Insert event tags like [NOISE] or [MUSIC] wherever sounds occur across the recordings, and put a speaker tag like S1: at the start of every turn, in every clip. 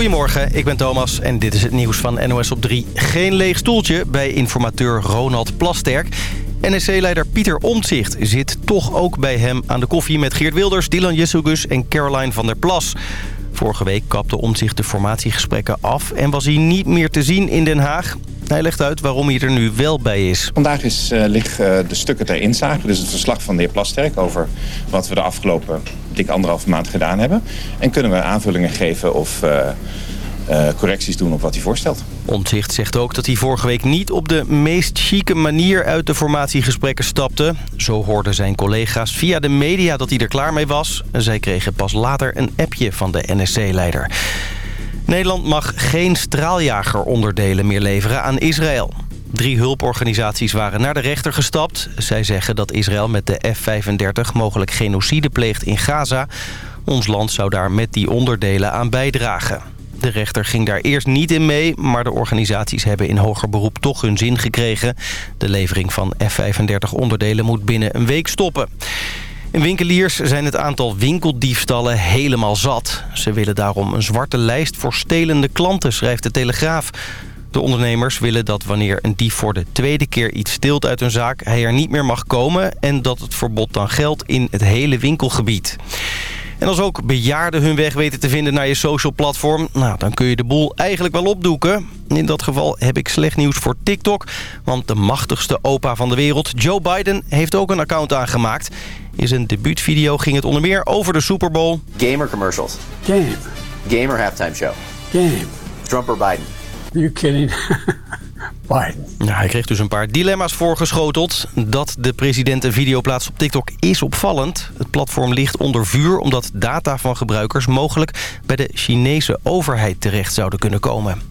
S1: Goedemorgen, ik ben Thomas en dit is het nieuws van NOS op 3. Geen leeg stoeltje bij informateur Ronald Plasterk. NSC-leider Pieter Omtzigt zit toch ook bij hem aan de koffie... met Geert Wilders, Dylan Jessugus en Caroline van der Plas. Vorige week kapte Omtzigt de formatiegesprekken af... en was hij niet meer te zien in Den Haag. Hij legt uit waarom hij er nu wel bij is.
S2: Vandaag is, uh, liggen de stukken ter inzage. Dus het verslag van de heer Plasterk over wat we de afgelopen dik anderhalf maand gedaan hebben. En kunnen we aanvullingen geven of... Uh, uh, correcties doen op wat hij voorstelt.
S1: Omtzigt zegt ook dat hij vorige week niet op de meest chique manier uit de formatiegesprekken stapte. Zo hoorden zijn collega's via de media dat hij er klaar mee was. Zij kregen pas later een appje van de NSC-leider. Nederland mag geen straaljageronderdelen meer leveren aan Israël. Drie hulporganisaties waren naar de rechter gestapt. Zij zeggen dat Israël met de F-35 mogelijk genocide pleegt in Gaza. Ons land zou daar met die onderdelen aan bijdragen. De rechter ging daar eerst niet in mee, maar de organisaties hebben in hoger beroep toch hun zin gekregen. De levering van F-35 onderdelen moet binnen een week stoppen. In winkeliers zijn het aantal winkeldiefstallen helemaal zat. Ze willen daarom een zwarte lijst voor stelende klanten, schrijft de Telegraaf. De ondernemers willen dat wanneer een dief voor de tweede keer iets steelt uit een zaak... hij er niet meer mag komen en dat het verbod dan geldt in het hele winkelgebied. En als ook bejaarden hun weg weten te vinden naar je social platform... Nou, dan kun je de boel eigenlijk wel opdoeken. In dat geval heb ik slecht nieuws voor TikTok. Want de machtigste opa van de wereld, Joe Biden, heeft ook een account aangemaakt. In zijn debuutvideo ging het onder meer over de Super Bowl.
S3: Gamer commercials.
S4: Game.
S3: Gamer halftime show.
S4: Game.
S3: Trump or Biden?
S4: Are you kidding? [LAUGHS]
S1: Ja, hij kreeg dus een paar dilemma's voorgeschoteld. Dat de president een video plaatst op TikTok is opvallend. Het platform ligt onder vuur omdat data van gebruikers mogelijk bij de Chinese overheid terecht zouden kunnen komen.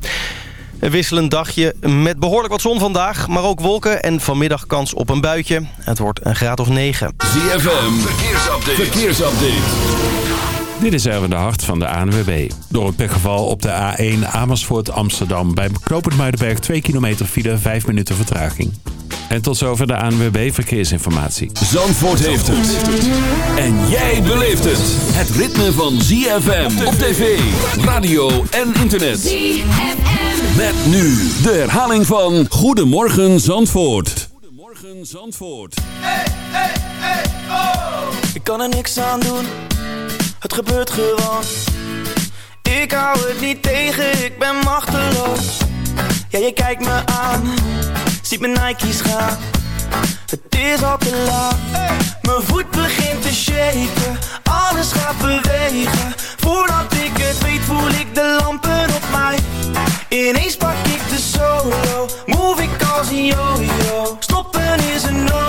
S1: Een wisselend dagje met behoorlijk wat zon vandaag, maar ook wolken en vanmiddag kans op een buitje. Het wordt een graad of 9.
S5: ZFM, verkeersupdate. verkeersupdate.
S6: Dit is Erwin de Hart van de ANWB. Door een pechgeval op de A1 Amersfoort Amsterdam. Bij Knopend Muidenberg 2 kilometer file, 5 minuten vertraging. En tot zover de ANWB Verkeersinformatie.
S5: Zandvoort heeft het. En jij beleeft het. Het ritme van ZFM op tv, radio en internet. ZFM. Met nu de herhaling van Goedemorgen Zandvoort. Goedemorgen Zandvoort. Hey, hey,
S7: hey, oh. Ik kan er niks aan doen het gebeurt gewoon. Ik hou het niet tegen, ik ben machteloos. Ja, je kijkt me aan Ziet mijn Nike's gaan. Het is al te laat. Mijn voet begint te shaken. Alles gaat bewegen. Voordat ik het weet voel ik de lampen op mij. Ineens pak ik de solo. Move ik als een yo-yo. Stoppen is een no-go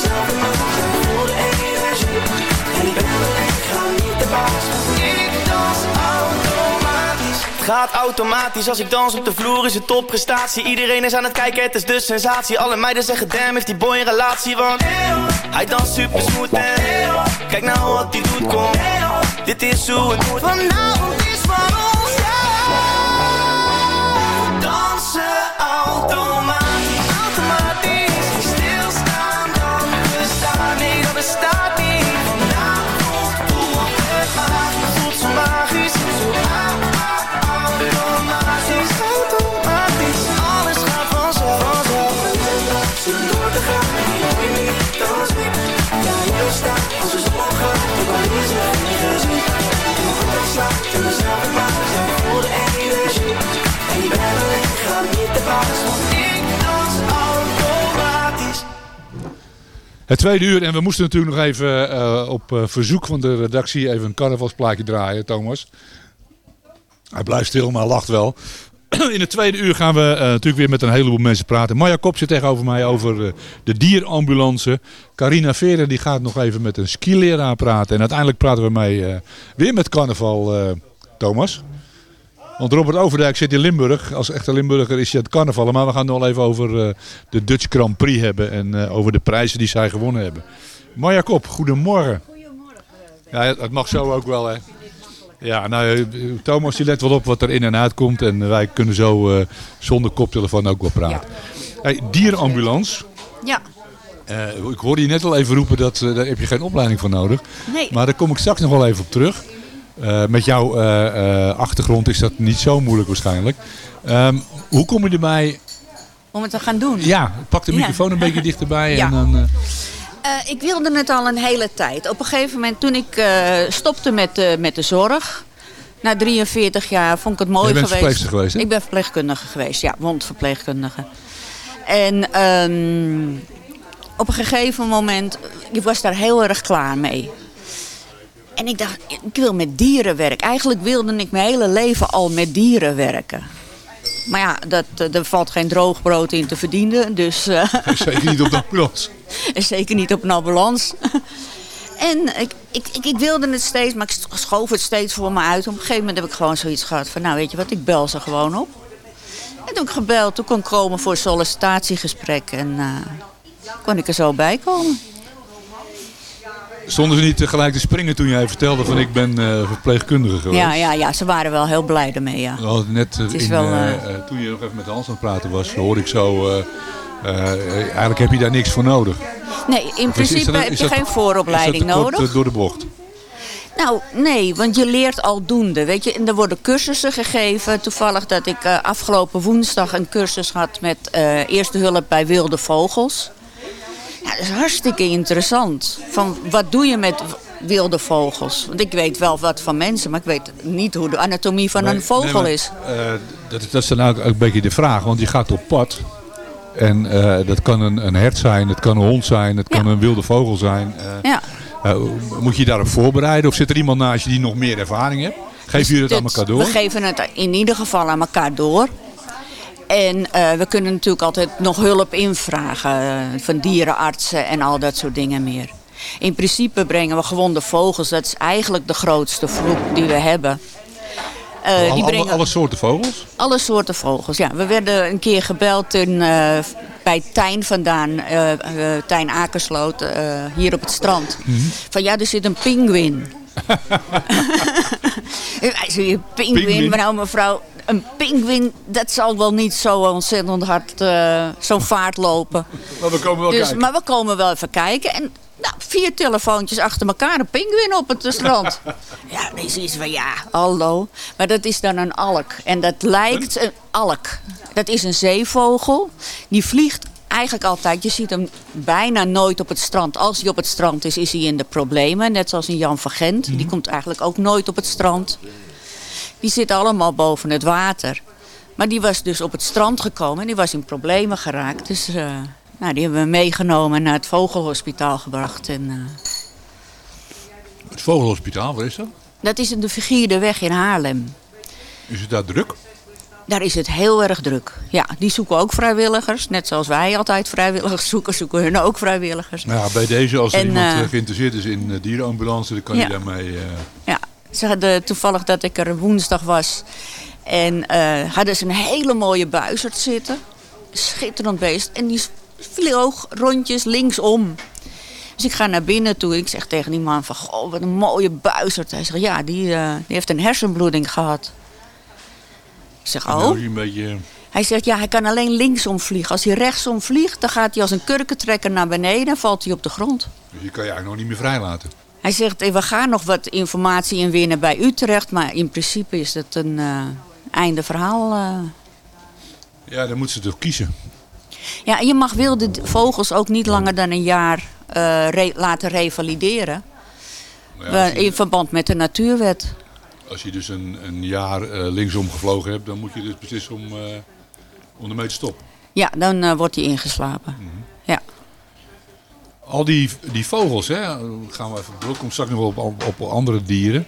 S7: no-go gaat automatisch. Als ik dans op de vloer is het topprestatie. Iedereen is aan het kijken, het is de sensatie. Alle meiden zeggen damn, heeft die boy een relatie? Want hij danst super smooth en Kijk nou wat hij doet, kom. Dit is hoe het moet. Is van Het
S8: tweede uur, en we moesten natuurlijk nog even eh, op eh, verzoek van de redactie even een carnavalsplaatje draaien, Thomas. Hij blijft stil, maar lacht wel. [CLEARS THROAT] In het tweede uur gaan we eh, natuurlijk weer met een heleboel mensen praten. Marja Kop zit tegenover mij over de dierambulance. Carina Veren die gaat nog even met een skileraar praten. En uiteindelijk praten we mee weer met carnaval, Thomas. Want Robert Overdijk zit in Limburg. Als echte Limburger is aan het carnavallen. Maar we gaan het nog even over eh, de Dutch Grand Prix hebben. En eh, over de prijzen die zij gewonnen hebben. Marja Kop, goedemorgen. Goedemorgen. Ja, het mag zo ook wel hè. Ja, nou, eh, Thomas die let wel op wat er in en uit komt. En wij kunnen zo zonder koptelefoon ook wel praten. Hey, dierenambulance.
S9: Ja,
S8: Eh, ik hoorde je net al even roepen dat daar heb je geen opleiding voor nodig.
S9: nee.
S8: Maar daar kom ik straks nog wel even op terug. Eh, met jouw eh, eh, achtergrond is dat niet zo moeilijk waarschijnlijk. Ehm, hoe kom je erbij?
S9: om het te gaan doen.
S8: Ja, pak de
S9: Ja.
S8: microfoon een beetje [LAUGHS] dichterbij.
S9: Ja.
S8: En dan,
S9: ik wilde het al een hele tijd. Op een gegeven moment, toen ik stopte met, met de zorg... Na 43 jaar vond ik het mooi
S8: Je bent
S9: geweest.
S8: verpleegster geweest?
S9: Ik ben verpleegkundige geweest, ja, wondverpleegkundige. En ehm, op een gegeven moment, ik was daar heel erg klaar mee. En ik dacht, ik wil met dieren werken. Eigenlijk wilde ik mijn hele leven al met dieren werken. Maar ja, dat, eh, er valt geen droog brood in te verdienen. Dus eh, [LAUGHS]
S8: zeker niet op de ambulance. [LAUGHS]
S9: zeker niet op een ambulance. [LAUGHS] En ik, ik, ik, ik wilde het steeds, maar ik schoof het steeds voor me uit. Op een gegeven moment heb ik gewoon zoiets gehad van, nou weet je wat, ik bel ze gewoon op. En toen ik gebeld, toen kon ik komen voor een sollicitatiegesprek. En eh, kon ik er zo bij komen.
S8: Stonden ze niet tegelijk te springen toen jij vertelde van ik ben eh, verpleegkundige geweest?
S9: Ja, ja, ja, ze waren wel heel blij ermee, ja.
S8: Net eh, in,
S9: wel,
S8: eh, toen je nog even met Hans aan het praten was, hoorde ik zo... eigenlijk heb je daar niks voor nodig.
S9: Nee, in
S8: Of is- is
S9: principe
S8: dat-
S9: heb je
S8: dat-
S9: geen vooropleiding
S8: kort,
S9: nodig.
S8: eh, door de bocht.
S9: Nou, nee, want je leert aldoende. Weet je, en er worden cursussen gegeven. Toevallig dat ik afgelopen woensdag een cursus had met eerste hulp bij wilde vogels. Ja, dat is hartstikke interessant. Van wat doe je met wilde vogels? Want ik weet wel wat van mensen, maar ik weet niet hoe de anatomie van
S8: Nee,
S9: een vogel
S8: nee, maar,
S9: is.
S8: eh, dat, dat is dan ook een beetje de vraag, want je gaat op pad. En eh, dat kan een, een hert zijn, het kan een hond zijn, het kan een wilde vogel zijn. Eh,
S9: Ja.
S8: moet je je daarop voorbereiden of zit er iemand naast je die nog meer ervaring heeft? Geef je het aan elkaar door?
S9: We geven het in ieder geval aan elkaar door. En eh, we kunnen natuurlijk altijd nog hulp invragen eh, van dierenartsen en al dat soort dingen meer. In principe brengen we gewonde vogels, dat is eigenlijk de grootste groep die we hebben. Eh,
S8: Alle-
S9: die brengen
S8: alle soorten vogels?
S9: alle soorten vogels. Ja, we werden een keer gebeld in, bij Tijn vandaan, eh, Tijn Akersloot, hier op het strand.
S8: Mhm.
S9: Van ja, er zit een pinguïn. [LAUGHS] Zei, een pinguïn, nou mevrouw, een pinguïn, dat zal wel niet zo ontzettend hard eh, zo'n vaart lopen.
S8: Maar we komen wel
S9: Dus,
S8: kijken.
S9: maar we komen wel even kijken. En nou, vier telefoontjes achter elkaar, een pinguïn op het strand. ja, dan is iets van, ja, hallo. Maar dat is dan een alk. En dat lijkt een alk. Dat is een zeevogel. Die vliegt eigenlijk altijd. Je ziet hem bijna nooit op het strand. Als hij op het strand is, is hij in de problemen. Net zoals een Jan van Gent. Die komt eigenlijk ook nooit op het strand. Die zitten allemaal boven het water. Maar die was dus op het strand gekomen en die was in problemen geraakt. Dus eh, nou, die hebben we meegenomen en naar het vogelhospitaal gebracht. En, eh,
S8: Het vogelhospitaal, waar is dat?
S9: dat is in de Vergierde weg in Haarlem.
S8: Is het daar druk?
S9: Daar is het heel erg druk. Ja, die zoeken ook vrijwilligers. Net zoals wij altijd vrijwilligers zoeken, zoeken hun ook vrijwilligers.
S8: Nou ja, bij deze, als er
S9: En,
S8: iemand
S9: eh,
S8: eh, geïnteresseerd is in eh, dierenambulance, dan kan
S9: Ja.
S8: je daarmee... eh,
S9: Ja, ze hadden toevallig dat ik er woensdag was. En eh, hadden ze een hele mooie buizerd zitten. Schitterend beest. En die vloog rondjes linksom. Dus ik ga naar binnen toe. Ik zeg tegen die man van, goh, wat een mooie buizerd. Hij zegt, ja, die, die heeft een hersenbloeding gehad. Ik zeg, oh.
S8: is hij een beetje...
S9: Hij zegt, ja, hij kan alleen linksom vliegen. Als hij rechtsom vliegt, dan gaat hij als een kurkentrekker naar beneden en valt hij op de grond.
S8: Dus die kan je eigenlijk nog niet meer vrijlaten.
S9: Hij zegt, eh, we gaan nog wat informatie inwinnen bij Utrecht, maar in principe is het een eh, einde verhaal. eh.
S8: Ja, dan moeten ze toch kiezen.
S9: Ja, en je mag wilde vogels ook niet langer dan een jaar eh, re- laten revalideren.
S8: Ja,
S9: in
S8: je,
S9: verband met de natuurwet.
S8: Als je dus een, een jaar eh, linksom gevlogen hebt, dan moet je dus beslissen om, eh, om ermee te stoppen.
S9: Ja, dan eh, wordt hij ingeslapen.
S8: Mhm.
S9: Ja.
S8: Al die, die vogels, hè, gaan we even door. Komt straks nog op, op, op andere dieren.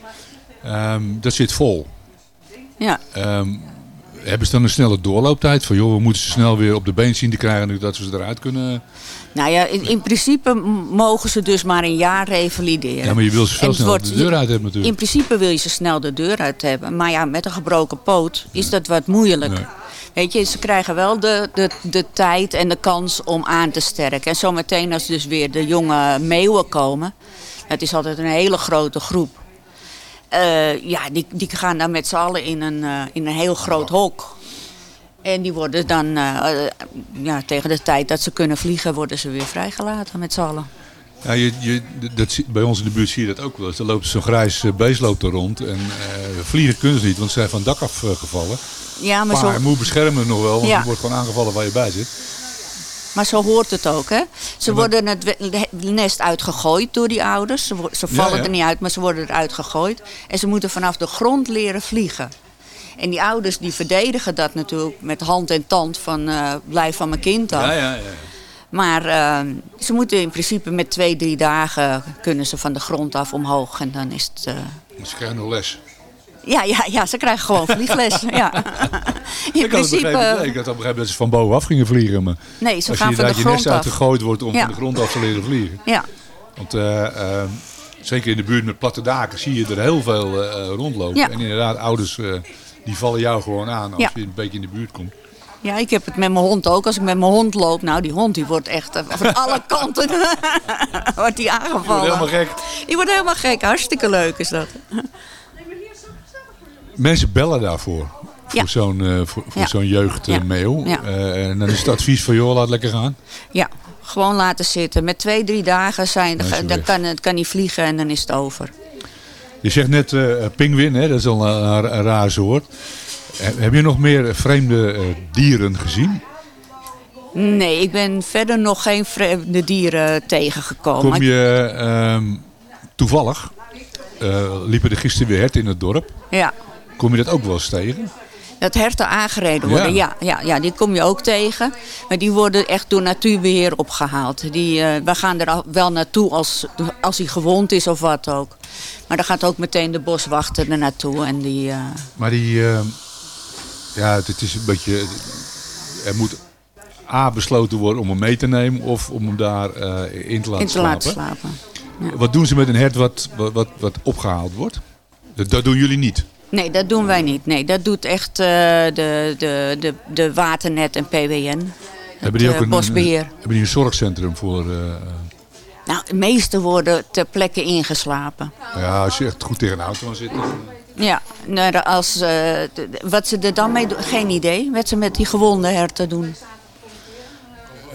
S8: Ehm, dat zit vol.
S9: Ja.
S8: Ehm, hebben ze dan een snelle doorlooptijd? Van joh, we moeten ze snel weer op de been zien te krijgen dat we ze eruit kunnen.
S9: Nou ja, in, in principe mogen ze dus maar een jaar revalideren.
S8: Ja, maar je wil ze veel
S9: wordt-
S8: de deur uit hebben natuurlijk.
S9: In principe wil je ze snel de deur uit hebben. Maar ja, met een gebroken poot is dat wat moeilijk.
S8: Nee.
S9: Weet je, ze krijgen wel de, de, de tijd en de kans om aan te sterken. En zometeen als dus weer de jonge meeuwen komen. Het is altijd een hele grote groep. Eh, ja, die, die gaan dan met z'n allen in een, eh, in een heel groot hok. En die worden dan, eh, ja, tegen de tijd dat ze kunnen vliegen, worden ze weer vrijgelaten met z'n allen.
S8: Ja, je, je, dat, bij ons in de buurt zie je dat ook wel eens. Er loopt zo'n grijs beest loopt er rond. En vliegen kunnen ze niet, want ze zijn van het dak afgevallen.
S9: Ja, maar
S8: Maar
S9: zo,
S8: moet beschermen nog wel, want
S9: Ja.
S8: je wordt gewoon aangevallen waar je bij zit.
S9: Maar zo hoort het ook, hè? Ze worden het nest uitgegooid door die ouders. Ze, ze vallen
S8: ja.
S9: er niet uit, maar ze worden eruit gegooid. En ze moeten vanaf de grond leren vliegen. En die ouders die verdedigen dat natuurlijk met hand en tand van eh, blijf van mijn kind af.
S8: Ja, ja, ja.
S9: Maar eh, ze moeten in principe met twee, drie dagen kunnen ze van de grond af omhoog. En dan is het...
S8: Ze krijgen nog les.
S9: Ja, ja, ja, ze krijgen gewoon vliegles. [LAUGHS] ja. In
S8: ik, had het
S9: principe...
S8: begrepen, nee, ik had al begrepen dat ze van bovenaf gingen vliegen. Maar
S9: Nee, ze
S8: als
S9: gaan
S8: je
S9: van de
S8: inderdaad je nest
S9: grond af.
S8: uitgegooid wordt om
S9: Ja.
S8: van de grond af te leren vliegen.
S9: Ja,
S8: Want eh, eh, zeker in de buurt met platte daken zie je er heel veel eh, rondlopen.
S9: Ja.
S8: En inderdaad, ouders eh, die vallen jou gewoon aan als
S9: Ja.
S8: je een beetje in de buurt komt.
S9: Ja, ik heb het met mijn hond ook. Als ik met mijn hond loop, nou die hond die wordt echt van alle [LAUGHS] kanten [LAUGHS] wordt die aangevallen.
S8: Die wordt helemaal gek.
S9: Die wordt helemaal gek. Hartstikke leuk is dat.
S8: Mensen bellen daarvoor. Voor
S9: Ja.
S8: zo'n eh, voor, voor
S9: Ja.
S8: zo'n jeugdmail.
S9: Ja.
S8: en dan is het advies van joh, laat lekker gaan.
S9: Ja, gewoon laten zitten. Met twee, drie dagen zijn,
S8: Dan
S9: kan, het kan hij vliegen en dan is het over.
S8: Je zegt net eh pinguïn, hè? dat is al een, raar soort. Eh, Heb je nog meer vreemde eh, dieren gezien?
S9: Nee, ik ben verder nog geen vreemde dieren tegengekomen.
S8: Kom je ehm, toevallig, eh, liepen er gisteren weer herten in het dorp.
S9: Ja,
S8: Kom je dat ook wel eens tegen?
S9: dat herten aangereden worden,
S8: Ja.
S9: ja. Ja, ja, die kom je ook tegen. Maar die worden echt door natuurbeheer opgehaald. Die, eh, we gaan er wel naartoe als, als hij gewond is of wat ook. Maar dan gaat ook meteen de boswachter er naartoe. En die, eh,
S8: Maar die, ehm, ja, het is een beetje, er moet A besloten worden om hem mee te nemen of om hem daar eh, in te laten
S9: in te laten
S8: slapen.
S9: slapen.
S8: Wat doen ze met een hert wat, wat, wat, wat opgehaald wordt? Dat, dat doen jullie niet.
S9: Nee, dat doen wij niet. Nee, dat doet echt eh, de, de, de, de Waternet en PWN.
S8: Hebben die
S9: eh,
S8: ook een,
S9: bosbeheer.
S8: Een, hebben die een zorgcentrum voor... eh,
S9: Nou, de meeste worden ter plekke ingeslapen.
S8: ja, als je echt goed tegen een auto aan zit.
S9: Ja, nou, als, eh, wat ze er dan mee doen, geen idee. Wat ze met die gewonde herten doen.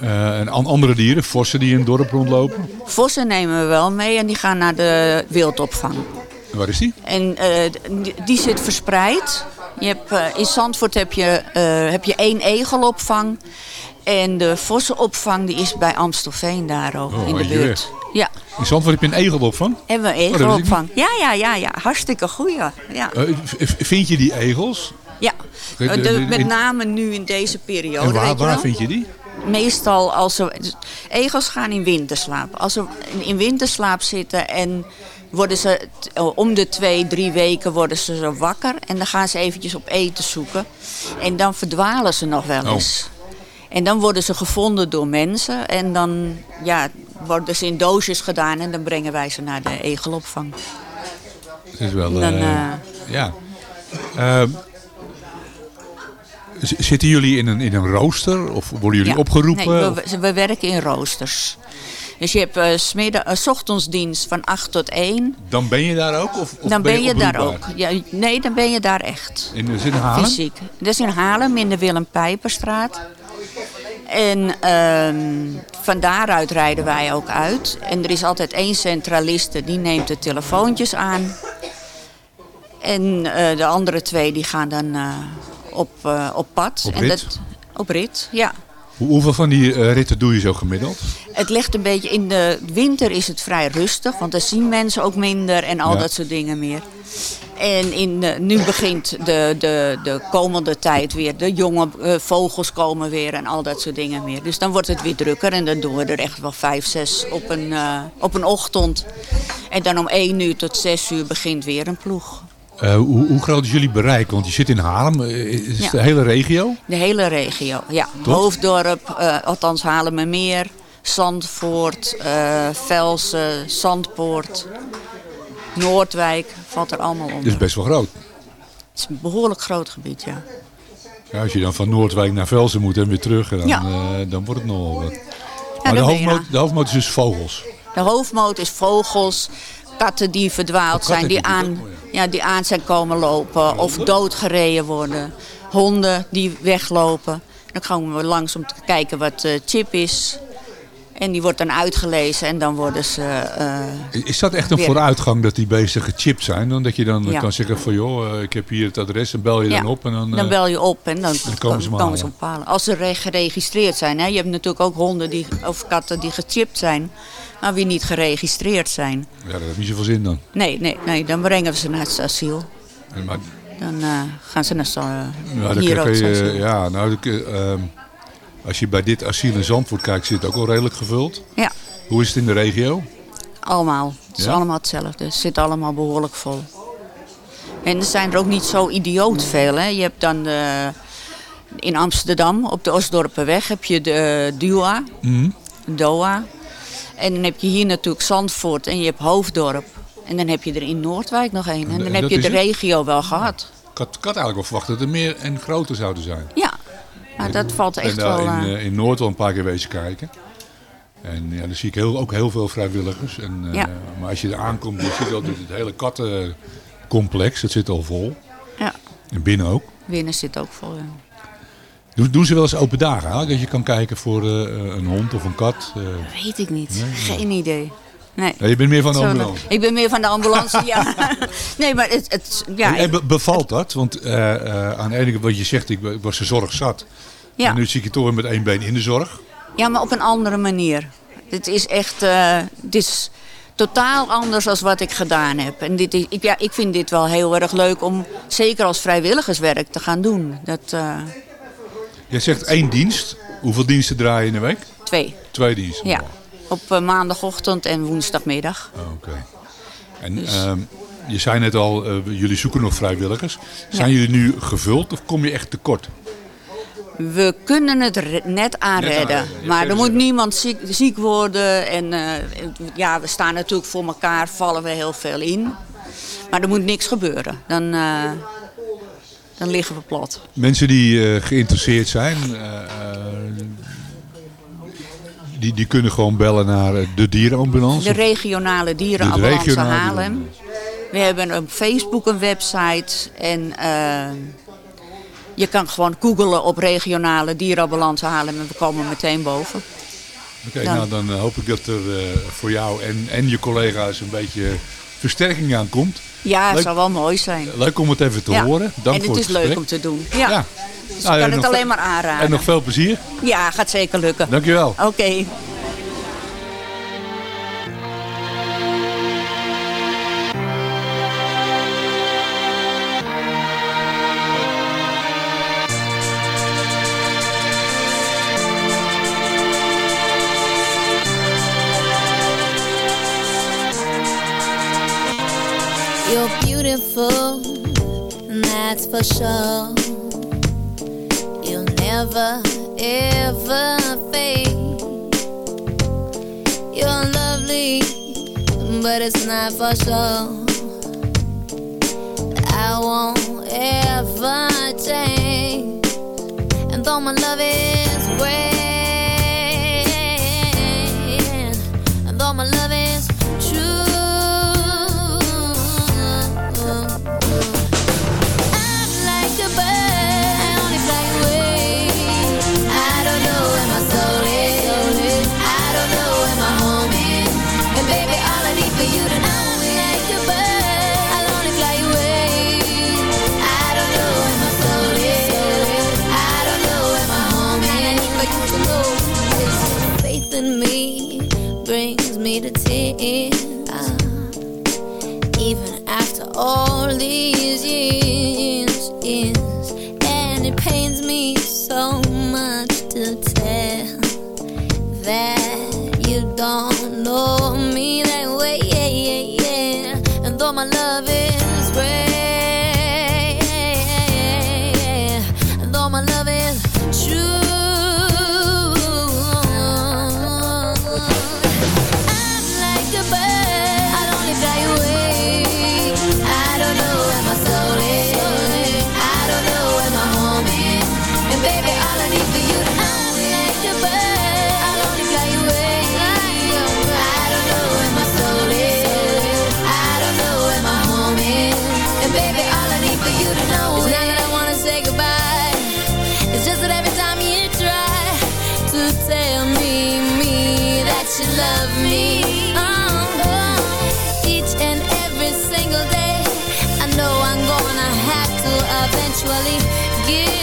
S8: Eh, en an- andere dieren, vossen die in het dorp rondlopen.
S9: Vossen nemen we wel mee en die gaan naar de wildopvang.
S8: Waar is die?
S9: En eh, die, die zit verspreid. Je hebt, eh, in Zandvoort heb je, eh, heb je één egelopvang. En de vossenopvang die is bij Amstelveen daar ook
S8: Oh,
S9: in de
S8: eentje
S9: buurt. Ja,
S8: In Zandvoort heb je een egelopvang.
S9: hebben we een
S8: Oh, ik
S9: egelopvang. Ja, ja, ja, ja, hartstikke goed. Ja.
S8: Vind je die egels?
S9: ja.
S8: de-
S9: de-
S8: de-
S9: met name nu in deze periode.
S8: en waar,
S9: weet je
S8: waar vind je die?
S9: Meestal als ze. Egels gaan in winterslaap. Als ze in winterslaap zitten en worden ze eh, om de twee, drie weken worden ze zo wakker. En dan gaan ze eventjes op eten zoeken. En dan verdwalen ze nog wel
S8: Oh.
S9: eens. En dan worden ze gevonden door mensen. En dan ja, worden ze in doosjes gedaan. En dan brengen wij ze naar de egelopvang.
S8: Het is wel...
S9: Dan,
S8: eh,
S9: eh,
S8: ja. Zitten jullie in een, in een rooster? Of worden jullie
S9: Ja.
S8: opgeroepen?
S9: Nee, we, we werken in roosters. Dus je hebt eh, smiddag, ochtends van 8 tot 1.
S8: Dan ben je daar ook? Of, of
S9: dan ben je daar
S8: oproepbaar?
S9: ook. Ja, nee, dan ben je daar echt.
S8: In, het in Haarlem?
S9: Fysiek. Dat is in Haarlem, in de Willem Pijperstraat. En ehm, van daaruit rijden wij ook uit. En er is altijd één centraliste, die neemt de telefoontjes aan. En eh, de andere twee die gaan dan eh, op, eh, op pad.
S8: Op
S9: En
S8: rit?
S9: dat, op rit, ja.
S8: Hoe- Hoeveel van die eh, ritten doe je zo gemiddeld?
S9: Het ligt een beetje in de winter is het vrij rustig, want dan zien mensen ook minder en al
S8: Ja.
S9: dat soort dingen meer. En in, de- nu begint de, de, de komende tijd weer. De jonge eh, vogels komen weer en al dat soort dingen meer. Dus dan wordt het weer drukker en dan doen we er echt wel vijf, zes op een, eh, op een ochtend. En dan om één uur tot zes uur begint weer een ploeg.
S8: Eh, hoe, hoe groot is jullie bereik? Want je zit in Haarlem. Eh, Is het
S9: Ja.
S8: de hele regio?
S9: De hele regio, ja. Hoofddorp, eh althans Haarlemmermeer, Zandvoort, eh Velsen, Zandpoort, Noordwijk, valt er allemaal onder.
S8: Dat is best wel groot.
S9: Het is een behoorlijk groot gebied, ja.
S8: Ja, als je dan van Noordwijk naar Velsen moet en weer terug, dan,
S9: Ja.
S8: dan wordt het nogal wat.
S9: Ja,
S8: Maar de hoofdmoot, de hoofdmoot is dus vogels.
S9: De hoofdmoot is vogels, katten die verdwaald
S8: Oh,
S9: zijn, die
S8: het
S9: aan,
S8: oh
S9: ja, die aan zijn komen lopen of doodgereden worden. Honden die weglopen. Dan gaan we langs om te kijken wat de chip is. En die wordt dan uitgelezen en dan worden ze... eh,
S8: Is dat echt een
S9: Weer.
S8: vooruitgang dat die beesten gechipt zijn? Dan dat je dan
S9: Ja.
S8: kan zeggen van joh, eh, ik heb hier het adres en bel je
S9: Ja,
S8: dan op. En dan,
S9: Dan bel je op en dan,
S8: komen ze
S9: komen, ze
S8: halen.
S9: ophalen. Als ze re- geregistreerd zijn. Hè? Je hebt natuurlijk ook honden die, of katten die gechipt zijn, maar wie niet geregistreerd zijn.
S8: Ja, dat heeft niet zoveel zin dan.
S9: Nee, nee, nee dan brengen we ze naar het asiel.
S8: En Maar,
S9: Dan eh, gaan ze naar
S8: dan
S9: hier ook
S8: je, ja, nou, dan, eh, ehm, als je bij dit asiel in Zandvoort kijkt, zit het ook wel redelijk gevuld.
S9: Ja,
S8: Hoe is het in de regio?
S9: allemaal. Het is
S8: Ja?
S9: allemaal hetzelfde. Het zit allemaal behoorlijk vol. En er zijn er ook niet zo idioot veel. Hè? Je hebt dan de, in Amsterdam, op de Osdorpenweg, heb je de eh, DUA.
S8: Mhm.
S9: Doha. En dan heb je hier natuurlijk Zandvoort en je hebt Hoofddorp. En dan heb je er in Noordwijk nog één. En
S8: En
S9: dan heb je de
S8: het?
S9: regio wel gehad.
S8: Ik had, ik had eigenlijk wel verwacht dat er meer en groter zouden zijn.
S9: Ja, maar dat valt echt
S8: daar
S9: wel...
S8: in,
S9: eh,
S8: eh, in Noord wel een paar keer wezen kijken. En ja, dan zie ik heel, ook heel veel vrijwilligers. En, eh,
S9: Ja.
S8: Maar als je er aankomt, je ziet al dat het hele kattencomplex, dat zit al vol.
S9: ja,
S8: En binnen ook.
S9: Winnen zit ook vol. ja.
S8: Doen, doen ze wel eens open dagen? Hè? Dat je kan kijken voor eh, een hond of een kat? eh.
S9: Weet ik niet. Geen idee. Nee.
S8: Ja, je bent meer van de ambulance.
S9: Ik ben meer van de ambulance, ja. [LAUGHS] Nee, maar het... het ja,
S8: En- en be- bevalt dat? Want eh, eh, aan de ene kant wat je zegt, ik, was de zorg zat.
S9: ja.
S8: En nu zie ik je toch weer met één been in de zorg.
S9: ja, maar op een andere manier. Het is echt... eh, het is totaal anders dan wat ik gedaan heb. En dit is, ik, ja, ik vind dit wel heel erg leuk om zeker als vrijwilligerswerk te gaan doen. Dat,
S8: Je zegt één dienst. Hoeveel diensten draai je in de week?
S9: twee,
S8: Twee diensten.
S9: ja. Op eh, maandagochtend en woensdagmiddag.
S8: Oh, Oké. En
S9: Dus-
S8: ehm, je zei net al, eh, jullie zoeken nog vrijwilligers. Zijn jullie nu gevuld of kom je echt tekort?
S9: We kunnen het net aanredden.
S8: aanredden, je
S9: Maar er moet niemand ziek, ziek worden. En eh, ja, we staan natuurlijk voor elkaar, vallen we heel veel in. Maar er moet niks gebeuren. Dan, dan liggen we plat.
S8: Mensen die eh, geïnteresseerd zijn, eh, eh, die, die kunnen gewoon bellen naar de dierenambulance.
S9: De regionale dierenambulance
S8: De regionale
S9: Haarlem. We hebben op Facebook een website. En je kan gewoon googelen op regionale dierenambulance Haarlem. En we komen meteen boven.
S8: Oké, nou dan hoop ik dat er voor jou en, en je collega's een beetje versterking aan komt.
S9: Ja, het
S8: Leuk.
S9: zou wel mooi zijn.
S8: Leuk om het even te
S9: Ja.
S8: horen. Dank
S9: en
S8: voor
S9: het is
S8: gesprek.
S9: leuk om te doen. Ja.
S8: Ja.
S9: Dus
S8: Nou,
S9: ik
S8: en
S9: kan het alleen maar aanraden.
S8: En nog veel plezier.
S9: Ja, gaat zeker lukken.
S8: Dankjewel.
S9: Oké.
S10: Give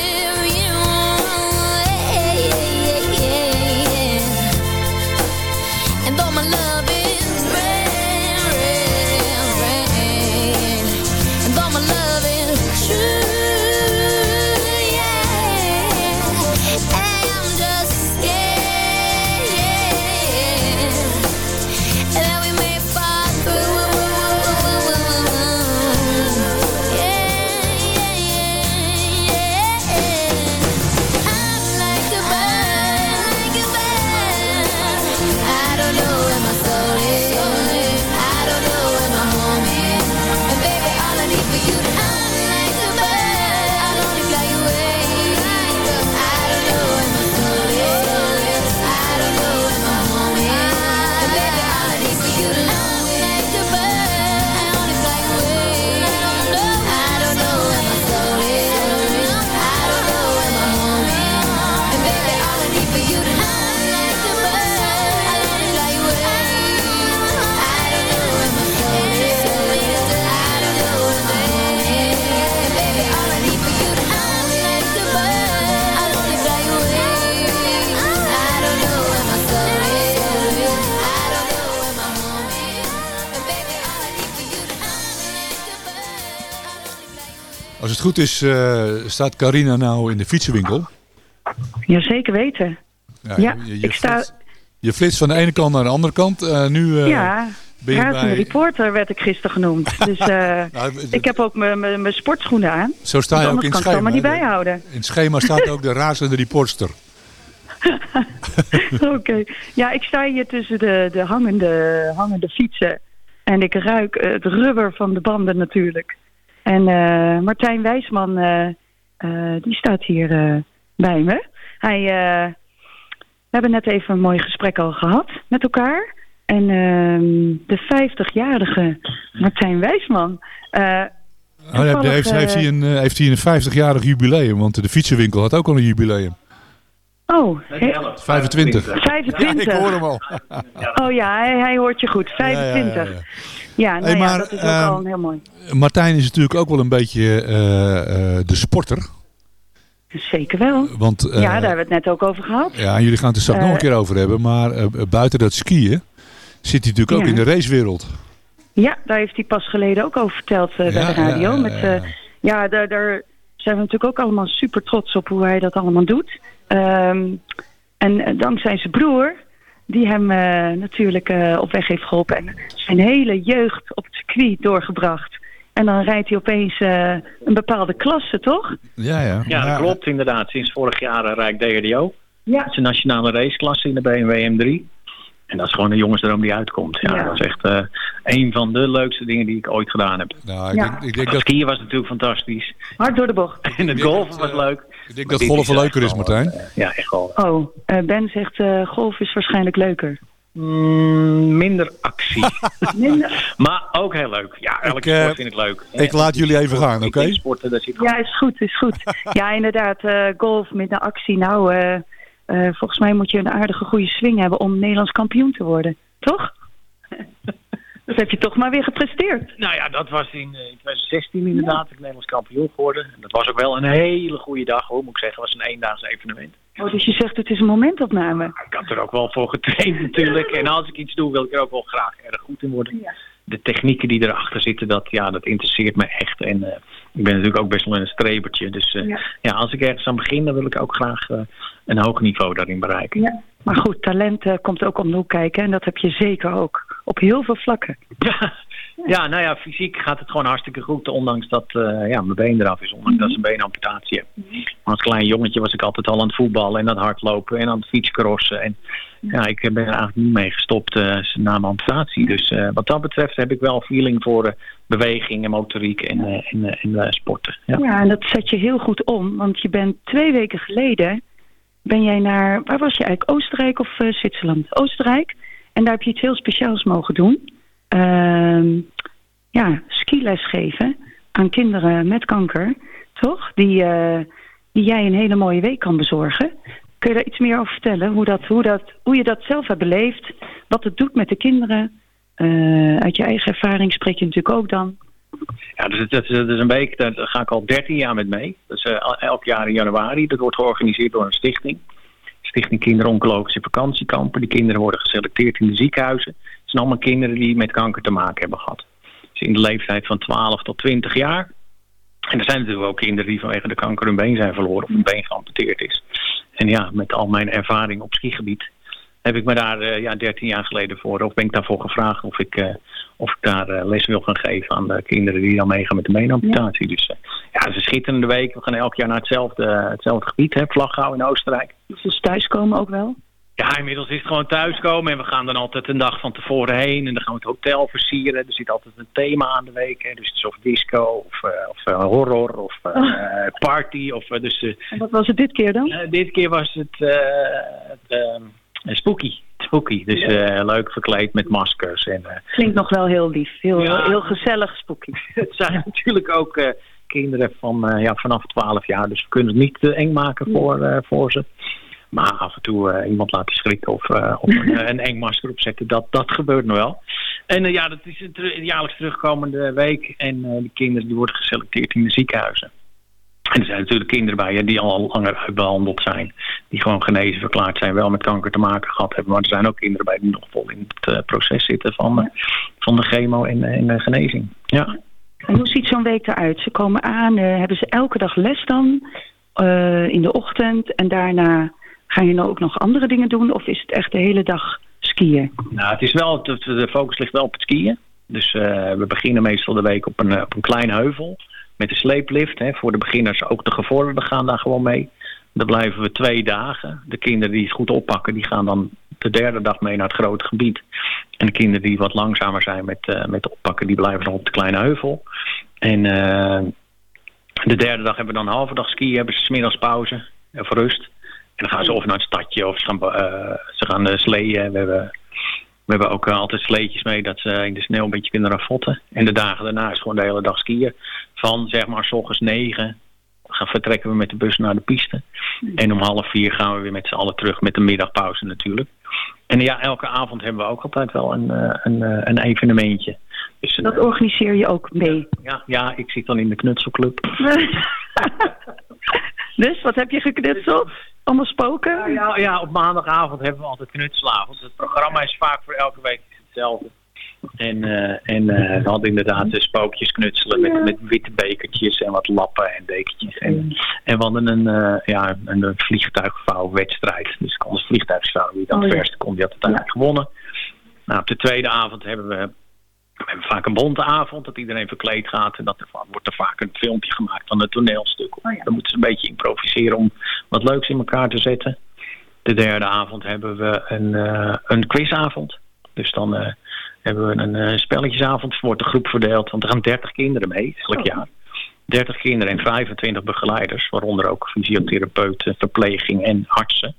S8: het goed is, eh, staat Carina nou in de fietsenwinkel.
S11: Ja, zeker weten. Ja, ik sta-
S8: je flitst van de ene kant naar de andere kant. Eh, nu eh,
S11: ja,
S8: ben je
S11: razende
S8: bij...
S11: reporter werd ik gisteren genoemd. [LAUGHS] Dus ik heb ook mijn- sportschoenen aan.
S8: Zo sta je ook in het
S11: kan ik het allemaal
S8: schema.
S11: niet
S8: hè?
S11: bijhouden.
S8: In het schema staat [LAUGHS] ook de razende reportster. [LAUGHS]
S11: Oké. Ja, ik sta hier tussen de, de hangende, hangende fietsen. En ik ruik het rubber van de banden natuurlijk. En eh, Martijn Wijsman, eh, eh, die staat hier eh, bij me. Hij, eh, we hebben net even een mooi gesprek al gehad met elkaar. En ehm, de 50-jarige Martijn Wijsman. eh,
S8: Oh, ja, heeft, heeft, hij een, eh, heeft hij een 50-jarig jubileum? Want de fietsenwinkel had ook al een jubileum.
S11: Oh, he-
S8: 25.
S11: 25.
S8: Ja, ik hoor hem al.
S11: Oh ja, hij, hij hoort je goed. 25.
S8: Ja,
S11: Ja,
S8: ja,
S11: nou
S8: Hey,
S11: ja,
S8: maar,
S11: dat is ook
S8: ehm,
S11: al heel mooi.
S8: Martijn is natuurlijk ook wel een beetje eh, eh, de sporter.
S11: Zeker wel.
S8: Want, eh,
S11: ja, daar hebben we het net ook over gehad.
S8: Ja, en jullie gaan het er straks nog een
S11: Eh,
S8: keer over hebben. Maar eh, buiten dat skiën zit hij natuurlijk ook in de racewereld.
S11: Ja, daar heeft hij pas geleden ook over verteld eh, bij de radio. met, eh, ja, daar, daar zijn we natuurlijk ook allemaal super trots op hoe hij dat allemaal doet. Ehm, en eh, dankzij zijn broer, die hem eh, natuurlijk eh, op weg heeft geholpen. En zijn hele jeugd op het circuit doorgebracht. En dan rijdt hij opeens eh, een bepaalde klasse, toch?
S8: Ja, ja.
S12: Ja, dat klopt inderdaad. Sinds vorig jaar rijd ik DRDO.
S11: Ja.
S12: Het is een nationale raceklasse in de BMW M3. En dat is gewoon een jongensdroom die uitkomt. Ja,
S11: Ja.
S12: Dat is echt eh, een van de leukste dingen die ik ooit gedaan heb.
S8: Nou,
S11: ik Ja. denk-
S8: ik denk
S12: dat... Skiën was natuurlijk fantastisch.
S11: Hard door de bocht. [LAUGHS]
S12: En het golfen was leuk.
S8: Ik denk dat golven leuker is, Martijn.
S12: Ja, echt wel.
S11: Oh, eh, Ben zegt eh, golf is waarschijnlijk leuker.
S12: Mm, minder actie. [LAUGHS]
S11: Minder?
S12: maar ook heel leuk. Ja, elke
S8: Ik, eh,
S12: sport vind ik leuk.
S8: Ik laat jullie even gaan, oké?
S11: Ja, is goed, is goed. [LAUGHS] ja, inderdaad, eh, golf met de actie. Nou, eh, eh, volgens mij moet je een aardige goede swing hebben om Nederlands kampioen te worden. Toch? [LAUGHS] dat heb je toch maar weer gepresteerd.
S12: Nou ja, dat was in eh, 2016 inderdaad. Ik Nederlands kampioen geworden. En dat was ook wel een hele goede dag hoor, moet ik zeggen. Het was een eendaags evenement.
S11: Oh, dus je zegt het is een momentopname.
S12: Ik had er ook wel voor getraind natuurlijk. [LAUGHS] En als ik iets doe, wil ik er ook wel graag erg goed in worden. De technieken die erachter zitten, dat, ja, dat interesseert me echt. En eh, ik ben natuurlijk ook best wel een strebertje. Dus eh,
S11: Ja.
S12: ja. als ik ergens aan begin, dan wil ik ook graag eh, een hoog niveau daarin bereiken.
S11: Ja. Maar goed, talent eh, komt ook om de hoek kijken. En dat heb je zeker ook. Op heel veel vlakken. [LAUGHS]
S12: Ja, nou ja, fysiek gaat het gewoon hartstikke goed. Ondanks dat eh, ja, mijn been eraf is. Ondanks dat ik een beenamputatie heb. Maar als klein jongetje was ik altijd al aan het voetballen en aan het hardlopen en aan het fietscrossen. En ja, ik ben er eigenlijk niet mee gestopt eh, na mijn amputatie. Dus eh, wat dat betreft heb ik wel feeling voor beweging en motoriek en, en, en sporten. Ja.
S11: Ja. en dat zet je heel goed om. Want je bent twee weken geleden... ben jij naar... Waar was je eigenlijk? Oostenrijk of Zwitserland? Oostenrijk. En daar heb je iets heel speciaals mogen doen. Ehm, ja, skiles geven aan kinderen met kanker. Toch? Die, eh, die jij een hele mooie week kan bezorgen. Kun je daar iets meer over vertellen? Hoe, dat, hoe, dat, hoe je dat zelf hebt beleefd? Wat het doet met de kinderen? Eh, uit je eigen ervaring spreek je natuurlijk ook dan.
S12: Ja, dus het, het is een week, daar ga ik al 13 jaar met mee. Dus eh, el- elk jaar in januari. Dat wordt georganiseerd door een stichting. Stichting Kinderen Oncologische Vakantiekampen. Die kinderen worden geselecteerd in de ziekenhuizen. Het zijn allemaal kinderen die met kanker te maken hebben gehad. Dus in de leeftijd van 12 tot 20 jaar. En er zijn natuurlijk ook kinderen die vanwege de kanker hun been zijn verloren of een been geamputeerd is. En ja, met al mijn ervaring op skigebied heb ik me daar eh, ja, 13 jaar geleden voor, of ben ik daarvoor gevraagd of ik, eh, of ik daar eh, les wil gaan geven aan de kinderen die dan meegaan met de beenamputatie. Dus ja, het is een schitterende week. We gaan elk jaar naar hetzelfde, hetzelfde gebied, hè, Vlaghouw in Oostenrijk.
S11: Dus thuiskomen ook wel?
S12: Ja, inmiddels is het gewoon thuiskomen en we gaan dan altijd een dag van tevoren heen en dan gaan we het hotel versieren. Er zit altijd een thema aan de week, hè. dus het is of disco of, eh, of eh, horror of eh, party. Of, dus,
S11: En wat was het dit keer dan?
S12: dit keer was het het, spooky. Spooky, dus leuk verkleed met maskers. En,
S11: Klinkt nog wel heel lief. Heel,
S12: Ja.
S11: heel gezellig, spooky. [LAUGHS]
S12: het zijn natuurlijk ook kinderen van, eh, ja, vanaf 12 jaar, dus we kunnen het niet te eng maken voor, eh, voor ze. Maar af en toe eh, iemand laten schrikken of, eh, of een, [LAUGHS] eh, een eng masker opzetten, dat, dat gebeurt nog wel. En eh, ja, dat is een ter- jaarlijks terugkomende week. En eh die kinderen die worden geselecteerd in de ziekenhuizen. En er zijn natuurlijk kinderen bij hè, die al langer uitbehandeld zijn. Die gewoon genezen verklaard zijn, wel met kanker te maken gehad hebben. Maar er zijn ook kinderen bij die nog vol in het eh, proces zitten van, eh, van de chemo en, eh, en de genezing. Ja.
S11: En hoe ziet zo'n week eruit? Ze komen aan, eh, hebben ze elke dag les dan eh, in de ochtend en daarna ga je nou ook nog andere dingen doen? Of is het echt de hele dag skiën?
S12: Nou, het is wel, de, de focus ligt wel op het skiën. Dus eh, we beginnen meestal de week op een, op een klein heuvel met een sleeplift. Hè. Voor de beginners, ook de gevorderden gaan daar gewoon mee. Dan blijven we twee dagen. De kinderen die het goed oppakken, die gaan dan de derde dag mee naar het grote gebied. En de kinderen die wat langzamer zijn met, eh, met oppakken, die blijven dan op de kleine heuvel. En eh, de derde dag hebben we dan een halve dag skiën, hebben ze 's middags pauze of rust. En dan gaan ze of naar het stadje of ze gaan, eh, ze gaan uh, sleeën. We hebben, we hebben ook eh, altijd sleetjes mee dat ze in de sneeuw een beetje kunnen raffotten. En de dagen daarna is gewoon de hele dag skiën. Van zeg maar s ochtends negen gaan vertrekken we met de bus naar de piste. En om half vier gaan we weer met z'n allen terug met de middagpauze natuurlijk. En ja, elke avond hebben we ook altijd wel een, eh, een, eh, een evenementje. Dus,
S11: Dat organiseer je ook mee.
S12: ja, ja, ik zit dan in de knutselclub. [LAUGHS]
S11: dus wat heb je geknutseld? Allemaal spoken?
S12: Ja, ja, op maandagavond hebben we altijd knutselavond. Het programma is vaak voor elke week hetzelfde. En, eh, en eh, we hadden inderdaad de spookjes knutselen met, met witte bekertjes en wat lappen en dekentjes. En, en we hadden een, eh ja, een, een vliegtuigvouwwedstrijd. Dus als vliegtuigvouw wie dan
S11: Oh,
S12: het
S11: ja.
S12: verste komt, die had uiteindelijk gewonnen. Nou, op de tweede avond hebben we, we hebben vaak een bonte avond, dat iedereen verkleed gaat. En dat er, wordt er vaak een filmpje gemaakt van een toneelstuk. Dan moeten ze een beetje improviseren om wat leuks in elkaar te zetten. De derde avond hebben we een, eh, een quizavond. Dus dan eh, hebben we een eh, spelletjesavond. Wordt de groep verdeeld, want er gaan 30 kinderen mee elk jaar. 30 kinderen en 25 begeleiders, waaronder ook fysiotherapeuten, verpleging en artsen.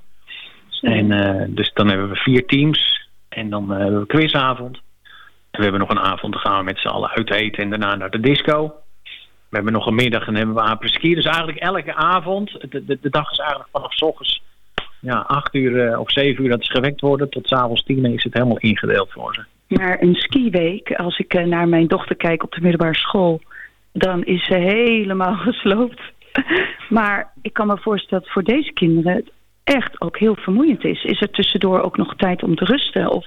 S12: En eh, dus dan hebben we vier teams en dan hebben we quizavond. En we hebben nog een avond, dan gaan we met z'n allen uit eten en daarna naar de disco. We hebben nog een middag en hebben we apres-ski. Dus eigenlijk elke avond, de, de, de dag is eigenlijk vanaf s ochtends ja, acht uur eh, of zeven uur dat is gewekt worden. Tot s'avonds tien is het helemaal ingedeeld voor ze.
S11: Maar een skiweek, als ik eh, naar mijn dochter kijk op de middelbare school, dan is ze helemaal [LAUGHS] gesloopt. Maar ik kan me voorstellen dat voor deze kinderen het echt ook heel vermoeiend is. Is er tussendoor ook nog tijd om te rusten? Of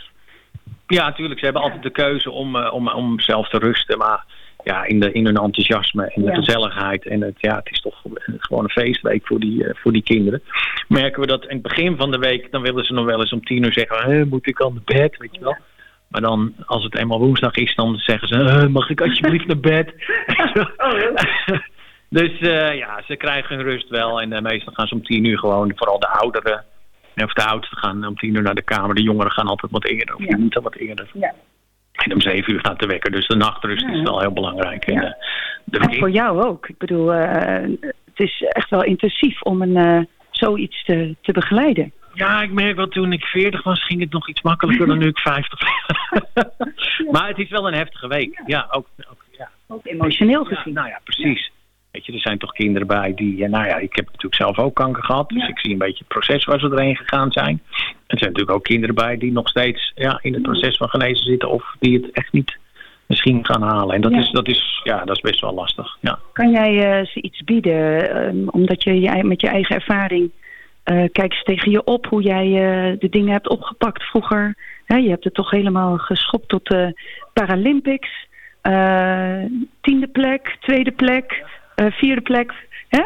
S12: Ja, natuurlijk. Ze hebben altijd de keuze om, eh, om, om zelf te rusten. Maar ja, in, de, in hun enthousiasme en de
S11: Ja.
S12: gezelligheid. En het, ja, het is toch gewoon een feestweek voor die, eh, voor die kinderen. Merken we dat in het begin van de week... dan willen ze nog wel eens om tien uur zeggen... "Hé, moet ik aan de bed, weet je wel. Maar dan, als het eenmaal woensdag is... dan zeggen ze... "Eh, mag ik alsjeblieft naar bed? [LAUGHS] [LAUGHS] dus eh, ja, ze krijgen hun rust wel. En eh, meestal gaan ze om tien uur gewoon... vooral de ouderen... Of de oudsten gaan om tien uur naar de kamer. De jongeren gaan altijd wat eerder. Of die moeten wat eerder.
S11: Ja.
S12: En om zeven uur gaat de wekker. Dus de nachtrust
S11: Ja.
S12: is wel heel belangrijk. En, eh, de
S11: en voor jou ook. Ik bedoel, eh, het is echt wel intensief om een, eh, zoiets te, te begeleiden.
S12: Ja, ik merk wel toen ik 40 was, ging het nog iets makkelijker dan nu ik 50 ben. [LAUGHS] [LAUGHS] maar het is wel een heftige week. Ja, ook, ook, ja.
S11: Ook emotioneel
S12: Ja,
S11: gezien.
S12: nou ja, precies. Weet je, er zijn toch kinderen bij die... eh, Nou ja, ik heb natuurlijk zelf ook kanker gehad. Dus ik zie een beetje het proces waar ze doorheen gegaan zijn. Er zijn natuurlijk ook kinderen bij die nog steeds ja, in het proces van genezen zitten. Of die het echt niet misschien gaan halen. En dat,
S11: Ja.
S12: is, dat, is, ja, dat is best wel lastig. Ja.
S11: Kan jij eh, ze iets bieden? ehm, omdat je, je met je eigen ervaring... eh kijk eens tegen je op hoe jij de dingen hebt opgepakt vroeger. Hè, je hebt het toch helemaal geschopt tot de Paralympics. Tiende plek, tweede plek, vierde plek. Hè?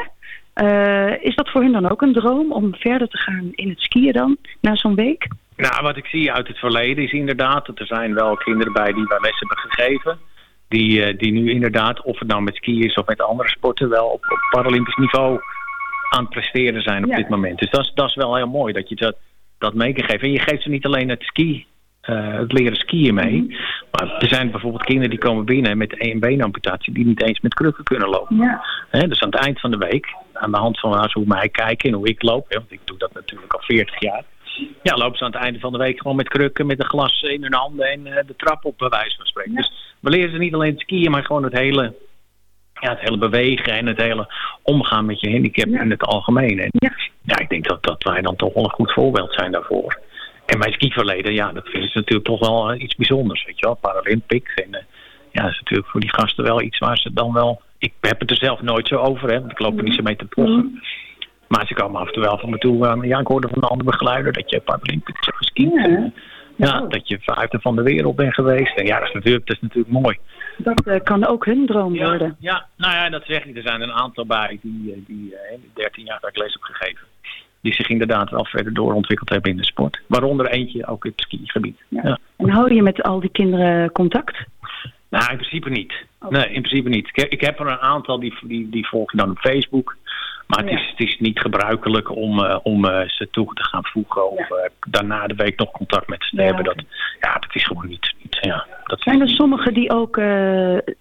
S11: Eh, is dat voor hen dan ook een droom om verder te gaan in het skiën dan, na zo'n week?
S12: Nou, wat ik zie uit het verleden is inderdaad dat er zijn wel kinderen bij die wij les hebben gegeven. Die, eh, die nu inderdaad, of het nou met skiën is of met andere sporten, wel op, op Paralympisch niveau aan het presteren zijn op
S11: Ja.
S12: dit moment. Dus dat is, dat is wel heel mooi dat je dat, dat mee kan geven. En je geeft ze niet alleen het ski, eh, het leren skiën mee. Maar er zijn bijvoorbeeld kinderen die komen binnen met één beenamputatie die niet eens met krukken kunnen lopen.
S11: Ja.
S12: Dus aan het eind van de week, aan de hand van ze hoe mij kijken en hoe ik loop, want ik doe dat natuurlijk al 40 jaar. Ja, lopen ze aan het einde van de week gewoon met krukken, met een glas in hun handen en eh, de trap op, bij wijze van spreken. Dus we leren ze niet alleen het skiën, maar gewoon het hele, ja, het hele bewegen en het hele omgaan met je handicap in het algemeen. En ja. ik denk dat, dat wij dan toch wel een goed voorbeeld zijn daarvoor. En mijn skiverleden, ja, dat ze natuurlijk toch wel eh, iets bijzonders, weet je wel. Paralympics en eh, ja, dat is natuurlijk voor die gasten wel iets waar ze dan wel... Ik heb het er zelf nooit zo over, hè, want ik loop er niet zo mee te pochen. Maar ze komen af en toe wel van me toe aan... Ja, ik hoorde van een andere begeleider dat je Paralympics hebt geskiet.
S11: Ja.
S12: Ja, dat je vijfde van de wereld bent geweest. En ja, dat is natuurlijk, dat is natuurlijk mooi.
S11: Dat eh, kan ook hun droom worden.
S12: Ja, nou ja, dat zeg ik. Er zijn een aantal bij die, eh, die eh, 13 jaar dat ik les heb gegeven. Die zich inderdaad wel verder doorontwikkeld hebben in de sport. Waaronder eentje ook in het skigebied. Ja.
S11: En hou je met al die kinderen contact?
S12: Nou, in principe niet. Nee, in principe niet. Ik heb, ik heb er een aantal die, die, die volg je dan op Facebook. Maar het, is, het is niet gebruikelijk om, eh, om eh, ze toe te gaan voegen. Of eh, daarna de week nog contact met ze te hebben. Dat, ja, dat is gewoon niet. niet ja, dat
S11: Zijn er sommigen die ook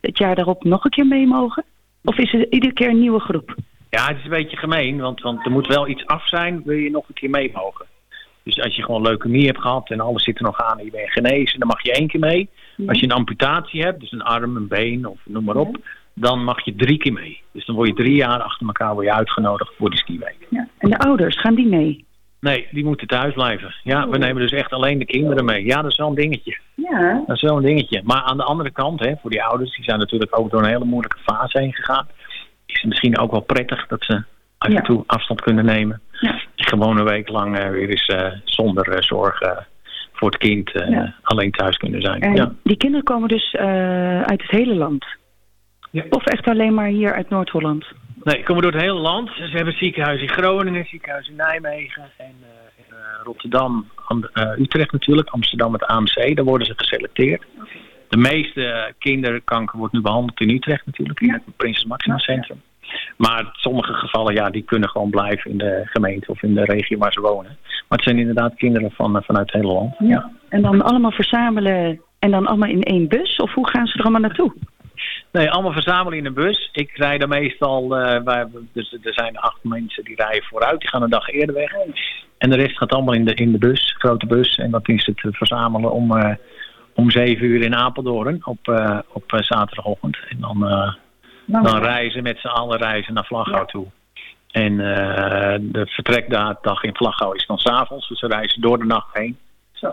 S11: het jaar daarop nog een keer mee mogen? Of is het iedere keer een nieuwe groep?
S12: Ja, het is een beetje gemeen, want, want er moet wel iets af zijn, wil je nog een keer mee mogen. Dus als je gewoon leukemie hebt gehad en alles zit er nog aan en je bent genezen, dan mag je één keer mee. Als je een amputatie hebt, dus een arm, een been of noem maar op, dan mag je drie keer mee. Dus dan word je drie jaar achter elkaar word je uitgenodigd voor die skiweek.
S11: Ja. En de ouders, gaan die mee?
S12: Nee, die moeten thuis blijven. Ja, we nemen dus echt alleen de kinderen mee. Ja, dat is wel een dingetje.
S11: Ja.
S12: Dat is wel een dingetje. Maar aan de andere kant, hè, voor die ouders, die zijn natuurlijk ook door een hele moeilijke fase heen gegaan. Is het misschien ook wel prettig dat ze af en toe afstand kunnen nemen. Gewoon een week lang eh, weer eens eh, zonder eh, zorgen voor het kind eh,
S11: Ja.
S12: alleen thuis kunnen zijn.
S11: En
S12: Ja.
S11: die kinderen komen dus eh, uit het hele land? Of echt alleen maar hier uit Noord-Holland?
S12: Nee, die komen door het hele land. Ze hebben ziekenhuis in Groningen, ziekenhuis in Nijmegen en eh, in, eh, Rotterdam, Am- eh, Utrecht natuurlijk, Amsterdam het AMC. Daar worden ze geselecteerd. De meeste kinderkanker wordt nu behandeld in Utrecht natuurlijk, in het Prinses Maxima Centrum. Maar sommige gevallen, ja, die kunnen gewoon blijven in de gemeente of in de regio waar ze wonen. Maar het zijn inderdaad kinderen van, eh, vanuit het hele land.
S11: Ja. En dan allemaal verzamelen en dan allemaal in één bus? Of hoe gaan ze er allemaal naartoe?
S12: Nee, allemaal verzamelen in een bus. Ik rijd er meestal, wij, dus er zijn acht mensen die rijden vooruit, die gaan een dag eerder weg. En de rest gaat allemaal in de, in de bus, grote bus. En dat is het eh, verzamelen om, om zeven uur in Apeldoorn op, eh, op eh, zaterdagochtend. En dan, eh, dan reizen met z'n allen reizen naar Vlaghouw toe. En de vertrekdag in Vlaghouw is dan s'avonds, dus ze reizen door de nacht heen.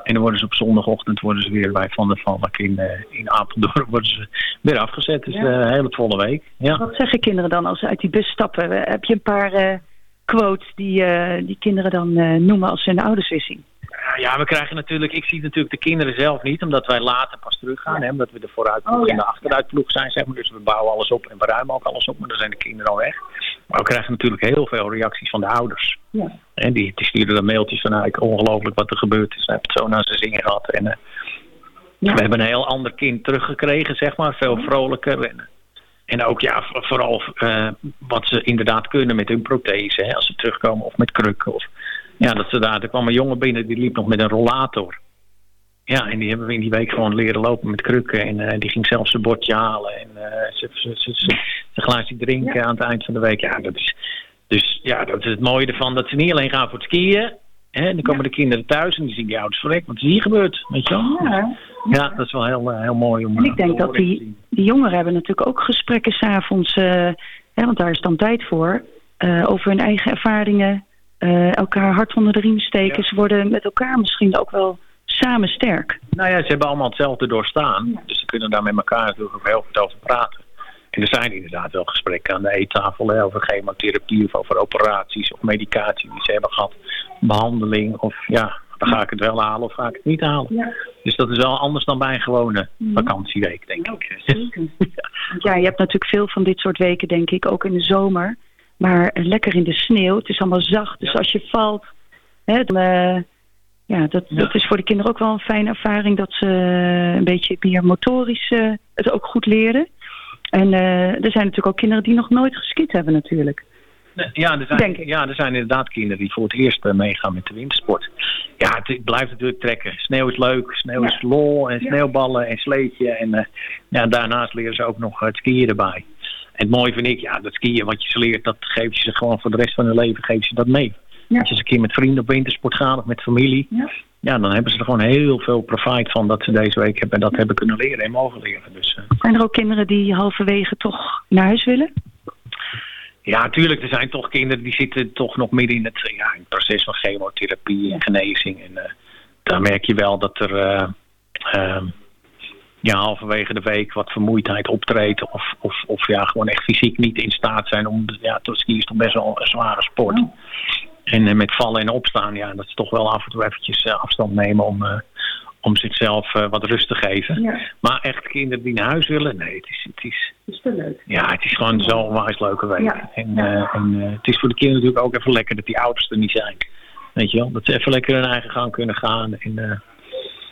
S12: En dan worden ze op zondagochtend worden ze weer bij Van der Valk in, in Apeldoorn [LAUGHS] worden ze weer afgezet. Dus
S11: Ja.
S12: een hele volle week. Ja.
S11: Wat zeggen kinderen dan als ze uit die bus stappen? Heb je een paar quotes die, die kinderen dan noemen als ze hun ouders weer zien?
S12: Ja, we krijgen natuurlijk, ik zie natuurlijk de kinderen zelf niet, omdat wij later pas teruggaan. Hè, omdat we de vooruitploeg
S11: Oh, ja.
S12: en de achteruitploeg zijn, zeg maar. Dus we bouwen alles op en we ruimen ook alles op, maar dan zijn de kinderen al weg. Maar we krijgen natuurlijk heel veel reacties van de ouders.
S11: Ja.
S12: En die, die sturen dan mailtjes van, nou, ik ongelooflijk wat er gebeurd is. Hij heeft het zo naar zijn zin gehad. En eh, we hebben een heel ander kind teruggekregen, zeg maar. Veel vrolijker. En, en ook, ja, vooral eh, wat ze inderdaad kunnen met hun prothese. Hè, als ze terugkomen of met krukken. Of, ja, dat ze daar, er kwam een jongen binnen die liep nog met een rollator. Ja, en die hebben we in die week gewoon leren lopen met krukken. En eh, die ging zelfs zijn bordje halen. En eh, ze, ze, ze, ze, ze glaasje drinken aan het eind van de week. Ja, dat is, dus ja, dat is het mooie ervan. Dat ze niet alleen gaan voor het skiën. Hè, en dan komen de kinderen thuis en die zien die ouders verrek. Wat is hier gebeurd? Weet je wel?
S11: Ja.
S12: Ja, dat is wel heel, eh, heel mooi om
S11: En ik denk dat die, die jongeren hebben natuurlijk ook gesprekken s'avonds, hè, want daar is dan tijd voor, over hun eigen ervaringen, eh, elkaar hard onder de riem steken. Ze worden met elkaar misschien ook wel samen sterk.
S12: Nou ja, ze hebben allemaal hetzelfde doorstaan. Dus ze kunnen daar met elkaar natuurlijk heel goed over praten. En er zijn inderdaad wel gesprekken aan de eettafel hè, over chemotherapie of over operaties of medicatie die ze hebben gehad. Behandeling of ja, dan ga ik het wel halen of ga ik het niet halen. Dus dat is wel anders dan bij een gewone vakantieweek, denk ik. [LAUGHS]
S11: Ja, je hebt natuurlijk veel van dit soort weken, denk ik, ook in de zomer. Maar lekker in de sneeuw. Het is allemaal zacht. Dus als je valt, hè, dan, eh, ja, dat, dat is voor de kinderen ook wel een fijne ervaring. Dat ze eh, een beetje meer motorisch eh, het ook goed leren. En er zijn natuurlijk ook kinderen die nog nooit geskiet hebben natuurlijk.
S12: Ja er, zijn, ja, er zijn inderdaad kinderen die voor het eerst meegaan met de wintersport. Ja, het, blijft natuurlijk trekken. Sneeuw is leuk, sneeuw is lol en sneeuwballen en sleetje. En ja, daarnaast leren ze ook nog het skiën erbij. En het mooie vind ik, ja, dat skiën wat je ze leert, dat geef je ze gewoon voor de rest van hun leven geef je ze dat mee. Als je eens een keer met vrienden op wintersport gaat of met familie, ja. dan hebben ze er gewoon heel veel profijt van dat ze deze week hebben, dat hebben kunnen leren en mogen leren. Dus eh,
S11: Zijn er ook kinderen die halverwege toch naar huis willen?
S12: Ja, tuurlijk. Er zijn toch kinderen die zitten toch nog midden in het, ja, in het proces van chemotherapie en genezing. En eh, daar merk je wel dat er eh, ehm, ja, halverwege de week wat vermoeidheid optreedt. Of, of, of ja, gewoon echt fysiek niet in staat zijn om... Ja, het ski is toch best wel een zware sport. En eh, met vallen en opstaan, ja, dat is toch wel af en toe eventjes eh, afstand nemen om... eh, om zichzelf wat rust te geven. Maar echt kinderen die naar huis willen, nee, het is, het is,
S11: is te leuk.
S12: ja, het is gewoon zo'n onwijs leuke week.
S11: Ja.
S12: En, en het is voor de kinderen natuurlijk ook even lekker dat die ouders er niet zijn. Weet je wel, dat ze even lekker hun eigen gang kunnen gaan. En,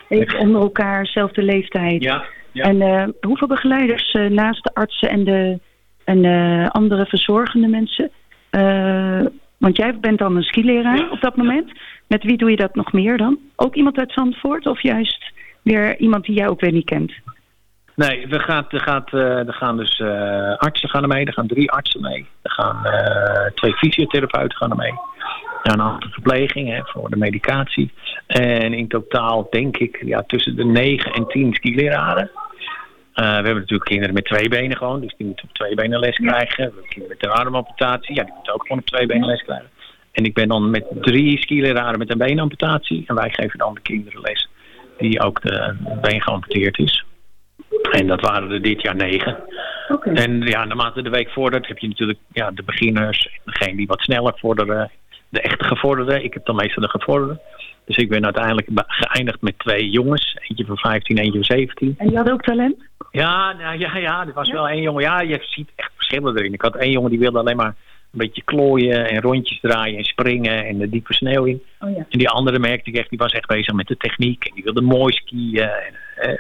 S11: Even onder elkaar, zelfde leeftijd.
S12: ja, ja.
S11: En eh, hoeveel begeleiders eh, naast de artsen en de en, eh, andere verzorgende mensen? eh, want jij bent dan een skileraar op dat moment. Met wie doe je dat nog meer dan? Ook iemand uit Zandvoort of juist weer iemand die jij ook weer niet kent?
S12: Nee, er, gaat, er, gaat, er gaan dus artsen gaan er mee. Er gaan drie artsen mee. Er gaan twee fysiotherapeuten gaan er mee. Ja, een aantal verpleging hè, voor de medicatie. En in totaal denk ik ja, tussen de negen en tien skileraren. Eh, we hebben natuurlijk kinderen met twee benen gewoon. Dus die moeten op twee benen les krijgen. We hebben kinderen met een armamputatie. Ja, die moeten ook gewoon op twee benen les krijgen. En ik ben dan met drie skileraren met een beenamputatie. En wij geven dan de kinderen les die ook de been geamputeerd is. En dat waren er dit jaar negen. En ja, naarmate de week vordert heb je natuurlijk ja, de beginners, degene die wat sneller vorderen, de echte gevorderden. Ik heb dan meestal de gevorderden. Dus ik ben uiteindelijk geëindigd met twee jongens. Eentje van 15, eentje van 17.
S11: En die hadden ook talent?
S12: Ja, nou, ja, ja, er was wel één jongen. Ja, je ziet echt verschillen erin. Ik had één jongen die wilde alleen maar een beetje klooien en rondjes draaien en springen en de diepe sneeuw in.
S11: Oh ja.
S12: En die andere merkte ik echt, die was echt bezig met de techniek. En die wilde mooi skiën. En, eh,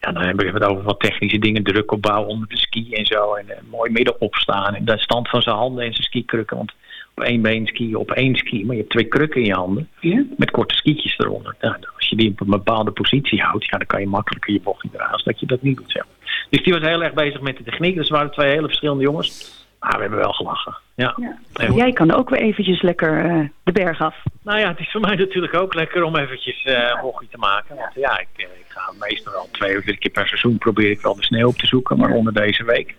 S12: ja, dan hebben we het over wat technische dingen. Druk opbouwen onder de ski en zo. En eh, mooi midden opstaan. En de stand van zijn handen en zijn skikrukken. Want op één been skiën, op één ski. Maar je hebt twee krukken in je handen. Met korte skietjes eronder. Nou, als je die op een bepaalde positie houdt, ja, dan kan je makkelijker je bocht draaien als dat je dat niet doet. Zeg. Dus die was heel erg bezig met de techniek. Dus waren twee hele verschillende jongens. Maar we hebben wel gelachen. Ja.
S11: Jij kan ook weer eventjes lekker eh, de berg af.
S12: Nou ja, het is voor mij natuurlijk ook lekker om eventjes eh een bochtje te maken. Want ja, ik, eh, ik ga meestal al twee of drie keer per seizoen probeer ik wel de sneeuw op te zoeken. Maar onder deze week.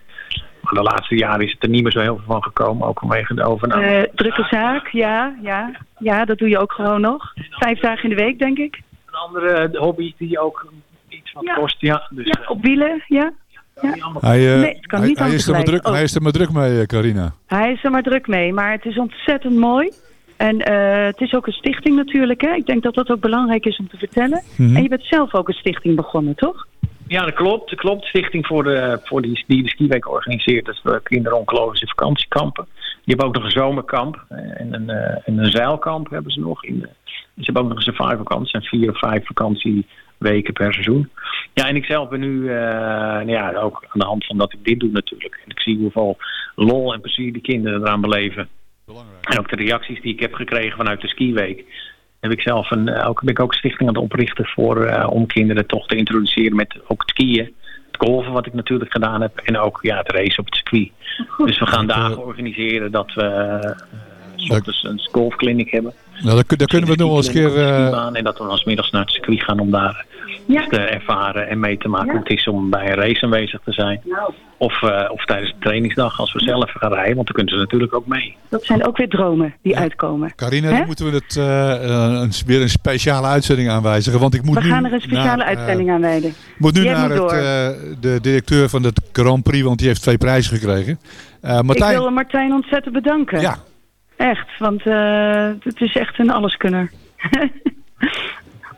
S12: De laatste jaren is het er niet meer zo heel veel van gekomen. Ook vanwege de overname.
S11: Eh, drukke zaak, ja, ja. Ja, dat doe je ook gewoon nog. Vijf dagen in de week, denk ik.
S12: Een andere hobby die ook iets wat kost. Ja, dus,
S11: Ja, op wielen, ja. ja.
S8: Hij, eh,
S11: Nee, het kan
S8: hij,
S11: niet
S8: hij,
S11: aan
S8: is er maar druk, hij is er maar druk mee, eh, Carina.
S11: Hij is er maar druk mee, maar het is ontzettend mooi. En eh, het is ook een stichting natuurlijk. Hè? Ik denk dat dat ook belangrijk is om te vertellen.
S12: Mhm.
S11: En je bent zelf ook een stichting begonnen, toch?
S12: Ja, dat klopt. Dat klopt. Stichting voor de, voor die, die de skiweek organiseert. Dat is de kinderoncologische vakantiekampen. Die hebben ook nog een zomerkamp. eh, En een, eh, en een zeilkamp hebben ze nog. In de, ze hebben ook nog een survival kamp. Het zijn vier of vijf vakantieweken per seizoen. Ja, en ik zelf ben nu, nou ja, ook aan de hand van dat ik dit doe natuurlijk. En ik zie hoeveel lol en plezier die kinderen eraan beleven. En ook de reacties die ik heb gekregen vanuit de skiweek. Heb ik zelf een, eh, ook, ben ik ook een stichting aan het oprichten voor, eh, om kinderen toch te introduceren met ook het skiën. Het golven wat ik natuurlijk gedaan heb. En ook ja, het racen op het circuit. Dus we gaan dagen organiseren dat we eh, ochtends een golfclinic hebben.
S8: Nou, kun- dan kunnen we nog eens een keer... eh,
S12: en dat we dan 's middags naar het circuit gaan om daar Te ervaren en mee te maken hoe het is om bij een race aanwezig te zijn. Of, eh, of tijdens de trainingsdag als we zelf gaan rijden, want dan kunnen ze natuurlijk ook mee.
S11: Dat zijn ook weer dromen die uitkomen.
S8: Carina, dan moeten we het, eh, eh, een, weer een speciale uitzending aanwijzigen. Want ik moet
S11: We
S8: nu
S11: gaan er een speciale
S8: naar,
S11: uitzending aan wijden.
S8: Ik moet nu naar het, eh, de directeur van het Grand Prix, want die heeft twee prijzen gekregen. Eh, Martijn,
S11: Ik wil Martijn ontzettend bedanken.
S8: Ja.
S11: Echt, want eh, het is echt een alleskunner. [LAUGHS]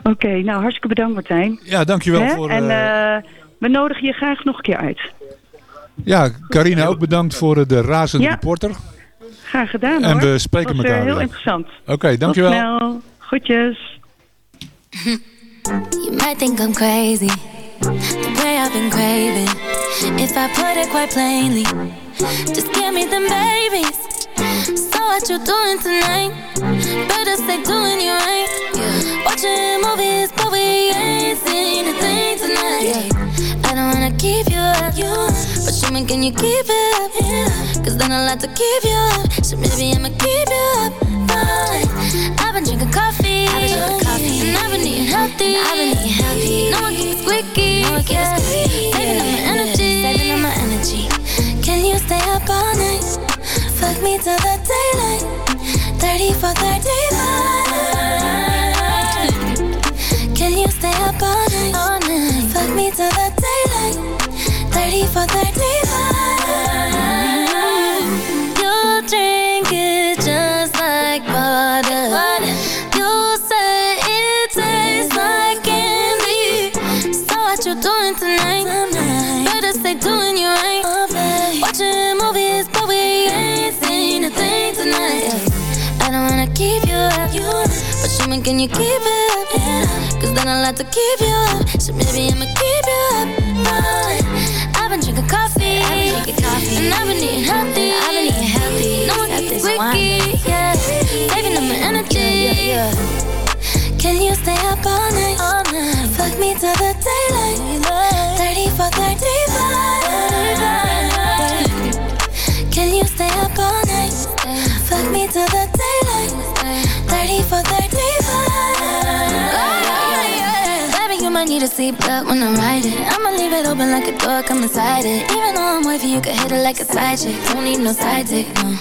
S11: Oké, nou hartstikke bedankt Martijn.
S8: Ja, dankjewel
S11: Hè?
S8: voor,
S11: En
S8: eh,
S11: eh, we nodigen je graag nog een keer uit.
S8: ja, Carina ook bedankt voor eh, de razende
S11: Ja.
S8: reporter.
S11: Graag gedaan
S8: En
S11: hoor.
S8: we spreken
S11: Was,
S8: elkaar
S11: heel
S8: weer.
S11: interessant.
S8: Oké, dankjewel.
S11: Tot snel. Groetjes. [LAUGHS]
S10: You might think I'm crazy, the way I've been craving. If I put it quite plainly, just give me them babies. So what you doing tonight? Better stay doing you right. Watching movies, but we ain't seen a thing tonight. I don't wanna keep you up, but you mean can you keep it up? Cause then I'll have to keep you up. So maybe I'ma keep you up. I've been drinking coffee, I've been drinking coffee, and I've been eating healthy. I've been eating healthy. No one keeps squeaky, no one keeps squeaky. Saving up my energy, saving up my energy. Can you stay up all night? Fuck me till the daylight. 30 for 35. You can you keep it up? Cause then I'll have to keep you up. So maybe I'ma keep you up. Fine. I've been drinking coffee, I've been drinking coffee, and I've been eating healthy. I've been eating healthy. No one keeps squeaky, yeah. Saving up my energy. Can you stay up all night? All night. Fuck me till the daylight. Seatbelt when I'm riding. I'ma leave it open like a door, come inside it. Even though I'm wavy, you can hit it like a side chick. Don't need no side dick, no.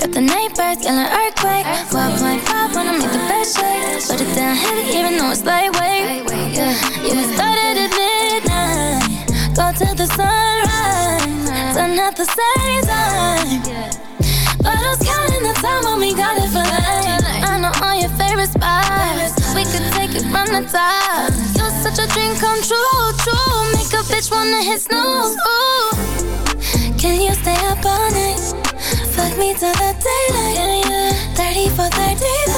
S10: Got the neighbors yelling earthquake. 12.5 when I make the best shake. Put it down heavy, even though it's lightweight. Yeah, yeah, we started at midnight. Go till the sunrise. Done at the same time. But I was counting the time when we got it for life. Could take the top. You're such a dream come true, true. Make a bitch wanna hit snooze. Ooh. Can you stay up all night? Fuck me till the daylight. 30 for 35. 30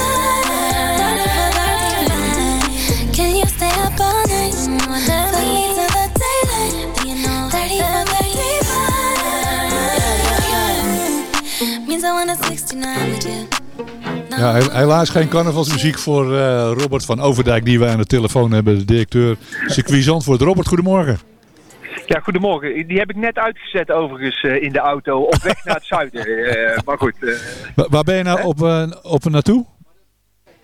S8: Ja, he- helaas geen carnavalsmuziek voor eh, Robert van Overdijk die wij aan de telefoon hebben. De directeur circuit Zandvoort. Robert, goedemorgen.
S13: Ja, goedemorgen. Die heb ik net uitgezet overigens eh, in de auto op weg naar het zuiden. Eh, maar goed, eh,
S8: Wa- waar ben je nou op, op naartoe?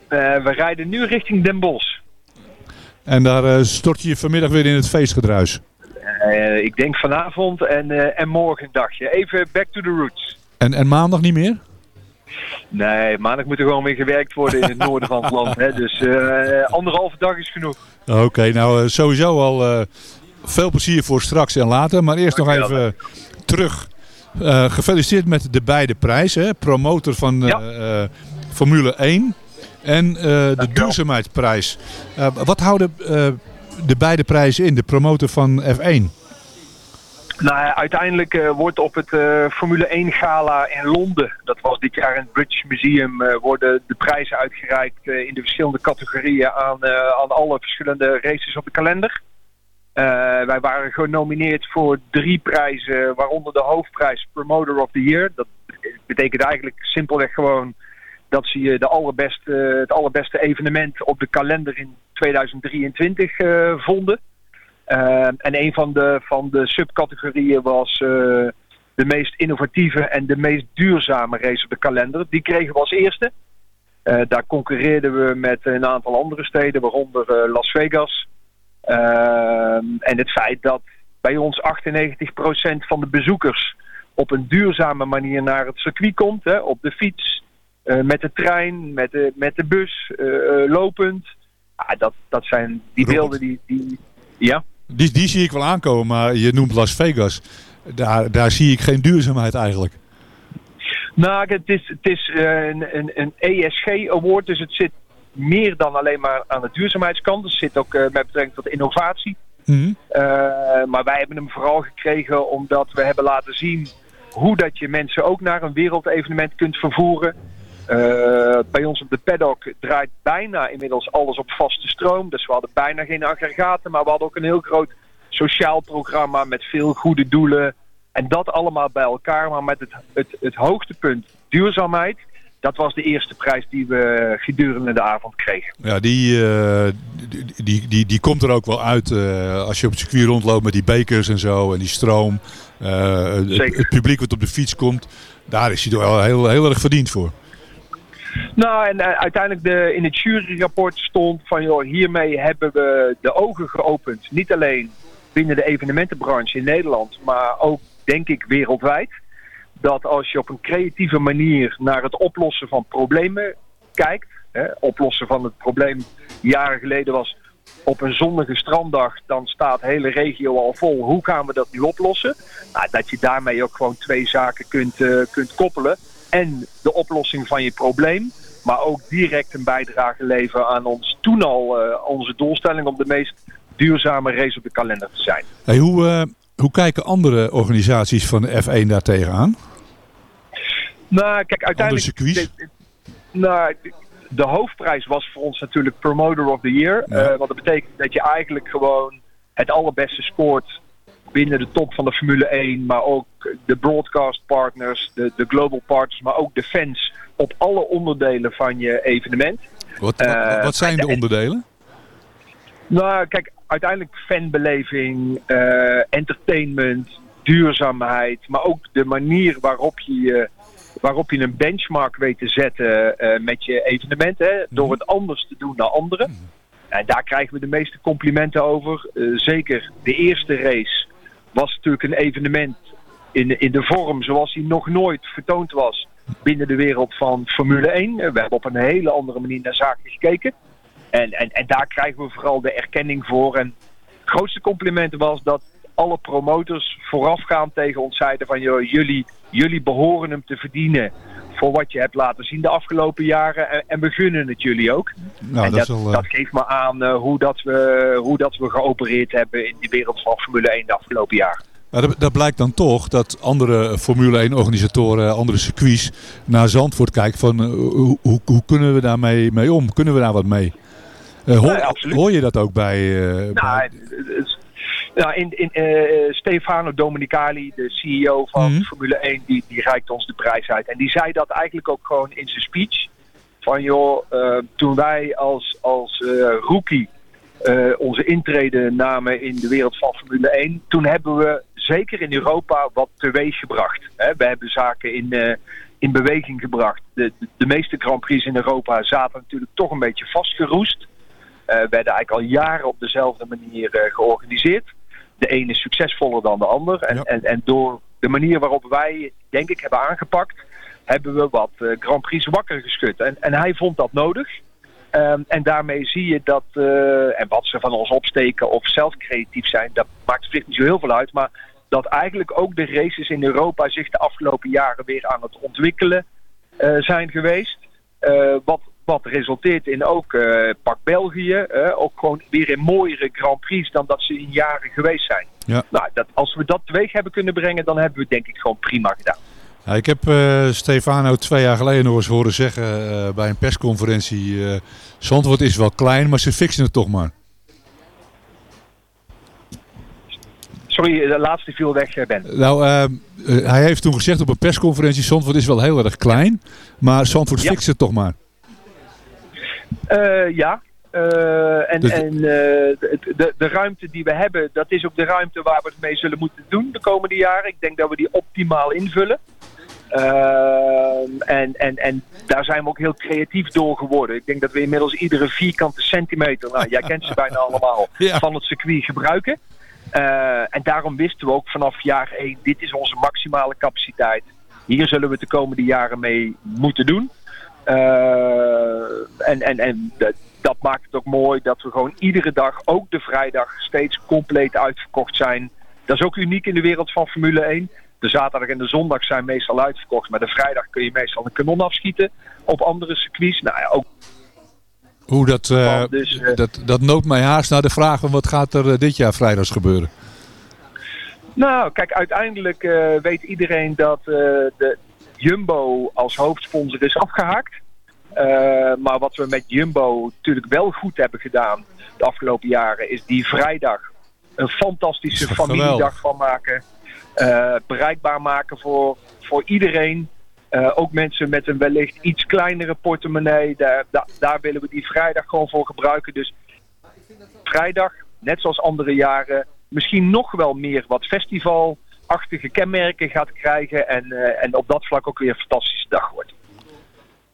S13: we rijden nu richting Den Bosch.
S8: En daar stort je je vanmiddag weer in het feestgedruis.
S13: Ik denk vanavond en, en morgen een dagje. Even back to the roots.
S8: En, en maandag niet meer?
S13: Nee, maandag moet er gewoon weer gewerkt worden in het [LAUGHS] noorden van het land. Hè? Dus eh, anderhalve dag is genoeg.
S8: Oké, nou eh, sowieso al eh, veel plezier voor straks en later. Maar eerst nog even terug. Gefeliciteerd met de beide prijzen. hè. Promotor van Formule 1 en de duurzaamheidsprijs. Wat houden de beide prijzen in? De promotor van F1?
S13: Nou, uiteindelijk eh, wordt op het eh, Formule 1 gala in Londen, dat was dit jaar in het British Museum, eh, worden de prijzen uitgereikt in de verschillende categorieën aan, aan alle verschillende races op de kalender. Wij waren genomineerd voor drie prijzen, waaronder de hoofdprijs Promoter of the Year. Dat betekent eigenlijk simpelweg gewoon dat ze de allerbeste, het allerbeste evenement op de kalender in 2023 eh, vonden. Uh, en een van de, van de subcategorieën was uh, de meest innovatieve en de meest duurzame race op de kalender. Die kregen we als eerste. Uh, daar concurreerden we met een aantal andere steden, waaronder Las Vegas. Ehm, en het feit dat bij ons 98% van de bezoekers op een duurzame manier naar het circuit komt. Hè, op de fiets, eh, met de trein, met de, met de bus, eh, eh, lopend. Ah, dat, dat zijn die beelden die... die ja?
S8: Die, die zie ik wel aankomen, maar je noemt Las Vegas. Daar, daar zie ik geen duurzaamheid eigenlijk.
S13: Nou, het is, het is eh, een, een, een ESG-award, dus het zit meer dan alleen maar aan de duurzaamheidskant. Het zit ook eh, met betrekking tot innovatie.
S8: Mhm.
S13: Eh, maar wij hebben hem vooral gekregen omdat we hebben laten zien hoe dat je mensen ook naar een wereldevenement kunt vervoeren. Eh, bij ons op de paddock draait bijna inmiddels alles op vaste stroom. Dus we hadden bijna geen aggregaten, maar we hadden ook een heel groot sociaal programma met veel goede doelen. En dat allemaal bij elkaar, maar met het, het, het hoogtepunt duurzaamheid. Dat was de eerste prijs die we gedurende de avond kregen.
S8: Ja, die, eh, die, die, die, die komt er ook wel uit eh, als je op het circuit rondloopt met die bekers en zo en die stroom. Het, het publiek wat op de fiets komt, daar is hij wel heel, heel erg verdiend voor.
S13: Nou, en eh, uiteindelijk de, in het juryrapport stond van, joh, hiermee hebben we de ogen geopend. Niet alleen binnen de evenementenbranche in Nederland, maar ook, denk ik, wereldwijd. Dat als je op een creatieve manier naar het oplossen van problemen kijkt. Hè, oplossen van het probleem jaren geleden was op een zonnige stranddag, dan staat de hele regio al vol. Hoe gaan we dat nu oplossen? Nou, dat je daarmee ook gewoon twee zaken kunt, eh, kunt koppelen. En de oplossing van je probleem, maar ook direct een bijdrage leveren aan ons toen al eh, onze doelstelling om de meest duurzame race op de kalender te zijn.
S8: Hey, hoe, eh, hoe kijken andere organisaties van de F1 daar tegenaan?
S13: Nou, kijk, uiteindelijk. de- nou, de- de hoofdprijs was voor ons natuurlijk Promoter of the Year.
S8: Ja.
S13: Eh, wat dat betekent dat je eigenlijk gewoon het allerbeste scoort binnen de top van de Formule 1. Maar ook de broadcast partners, de, de global partners, maar ook de fans op alle onderdelen van je evenement.
S8: Wat, wat,
S13: Eh,
S8: wat zijn de onderdelen?
S13: Nou, kijk, uiteindelijk fanbeleving, eh, entertainment, duurzaamheid, maar ook de manier waarop je, je- waarop je een benchmark weet te zetten eh, met je evenement, hè, door het anders te doen dan anderen. En daar krijgen we de meeste complimenten over. Zeker de eerste race was natuurlijk een evenement in, in de vorm zoals hij nog nooit vertoond was binnen de wereld van Formule 1. Eh, We hebben op een hele andere manier naar zaken gekeken. En, en, en daar krijgen we vooral de erkenning voor. En het grootste compliment was dat alle promotors voorafgaand tegen ons zeiden van jullie, jullie behoren hem te verdienen voor wat je hebt laten zien de afgelopen jaren. En, en we gunnen het jullie ook.
S8: Nou,
S13: en
S8: dat
S13: dat,
S8: is wel, eh,
S13: dat geeft me aan eh, hoe, dat we, hoe dat we geopereerd hebben in de wereld van Formule 1 de afgelopen jaren.
S8: Maar dat, dat blijkt dan toch dat andere Formule 1 organisatoren, andere circuits naar Zandvoort kijken van eh, hoe, hoe, kunnen we daarmee mee om? Kunnen we daar wat mee? Hoor,
S13: Nee,
S8: hoor je dat ook bij... bij-
S13: Nou, het nou, in, in, eh, Stefano Domenicali, de CEO van
S8: Mhm.
S13: Formule 1, die, die reikt ons de prijs uit. En die zei dat eigenlijk ook gewoon in zijn speech. Van joh, eh, toen wij als, als eh, rookie eh, onze intrede namen in de wereld van Formule 1, toen hebben we zeker in Europa wat teweeg gebracht. Hè? We hebben zaken in, eh, in beweging gebracht. De, de, de meeste Grand Prix in Europa zaten natuurlijk toch een beetje vastgeroest. Eh, werden eigenlijk al jaren op dezelfde manier eh, georganiseerd. De ene is succesvoller dan de ander. En, en, en door de manier waarop wij, denk ik, hebben aangepakt, hebben we wat eh, Grand Prix wakker geschud. En, en hij vond dat nodig. Ehm, en daarmee zie je dat, eh, en wat ze van ons opsteken of zelf creatief zijn, dat maakt zich niet zo heel veel uit. Maar dat eigenlijk ook de races in Europa zich de afgelopen jaren weer aan het ontwikkelen eh, zijn geweest. Wat, wat resulteert in ook eh, pak België, ook gewoon weer in mooiere Grand Prix dan dat ze in jaren geweest zijn.
S8: Ja.
S13: Nou, dat, als we dat teweeg hebben kunnen brengen, dan hebben we het denk ik gewoon prima gedaan.
S8: Ja, ik heb eh, Stefano twee jaar geleden nog eens horen zeggen eh, bij een persconferentie... Zandvoort is wel klein, maar ze fixen het toch maar.
S13: Sorry, de laatste viel weg, Ben.
S8: Nou, hij heeft toen gezegd op een persconferentie... Zandvoort is wel heel erg klein, maar Zandvoort
S13: Ja.
S8: fixt het toch maar.
S13: Eh, ja. Eh, en
S8: Dus-
S13: en eh, de, de, de ruimte die we hebben, dat is ook de ruimte waar we het mee zullen moeten doen de komende jaren. Ik denk dat we die optimaal invullen. En, en, en daar zijn we ook heel creatief door geworden. Ik denk dat we inmiddels iedere vierkante centimeter, nou jij kent ze bijna allemaal, [LAUGHS]
S8: Ja.
S13: van het circuit gebruiken. En daarom wisten we ook vanaf jaar 1, dit is onze maximale capaciteit. Hier zullen we het de komende jaren mee moeten doen. Eh, en en, en dat, dat maakt het ook mooi dat we gewoon iedere dag, ook de vrijdag, steeds compleet uitverkocht zijn. Dat is ook uniek in de wereld van Formule 1. De zaterdag en de zondag zijn meestal uitverkocht, maar de vrijdag kun je meestal een kanon afschieten. Op andere circuits, nou ja, ook
S8: Hoe dat,
S13: Dus, eh,
S8: dat, dat noopt mij haast naar de vraag van wat gaat er dit jaar vrijdags gebeuren?
S13: Nou, kijk, uiteindelijk weet iedereen dat de Jumbo als hoofdsponsor is afgehaakt. Eh, maar wat we met Jumbo natuurlijk wel goed hebben gedaan de afgelopen jaren, is die vrijdag een fantastische familiedag van maken. Eh, bereikbaar maken voor, voor iedereen. Eh, ook mensen met een wellicht iets kleinere portemonnee. Daar, daar, daar willen we die vrijdag gewoon voor gebruiken. Dus vrijdag, net zoals andere jaren, misschien nog wel meer wat festivalachtige kenmerken gaat krijgen. En, eh, en op dat vlak ook weer een fantastische dag wordt.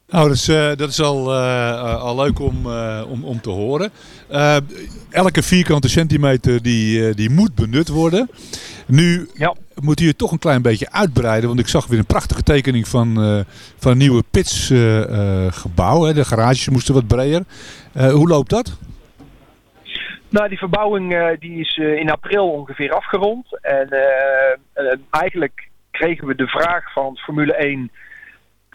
S8: Nou, dat is, eh, dat is al, eh, al leuk om, om, om te horen. Elke vierkante centimeter die, die moet benut worden. Nu moet u het toch een klein beetje uitbreiden. Want ik zag weer een prachtige tekening van, van een nieuwe pitsgebouw. de garages moesten wat breder. Hoe loopt dat?
S13: Nou, die verbouwing eh, die is eh, in april ongeveer afgerond. En eh, eigenlijk kregen we de vraag van Formule 1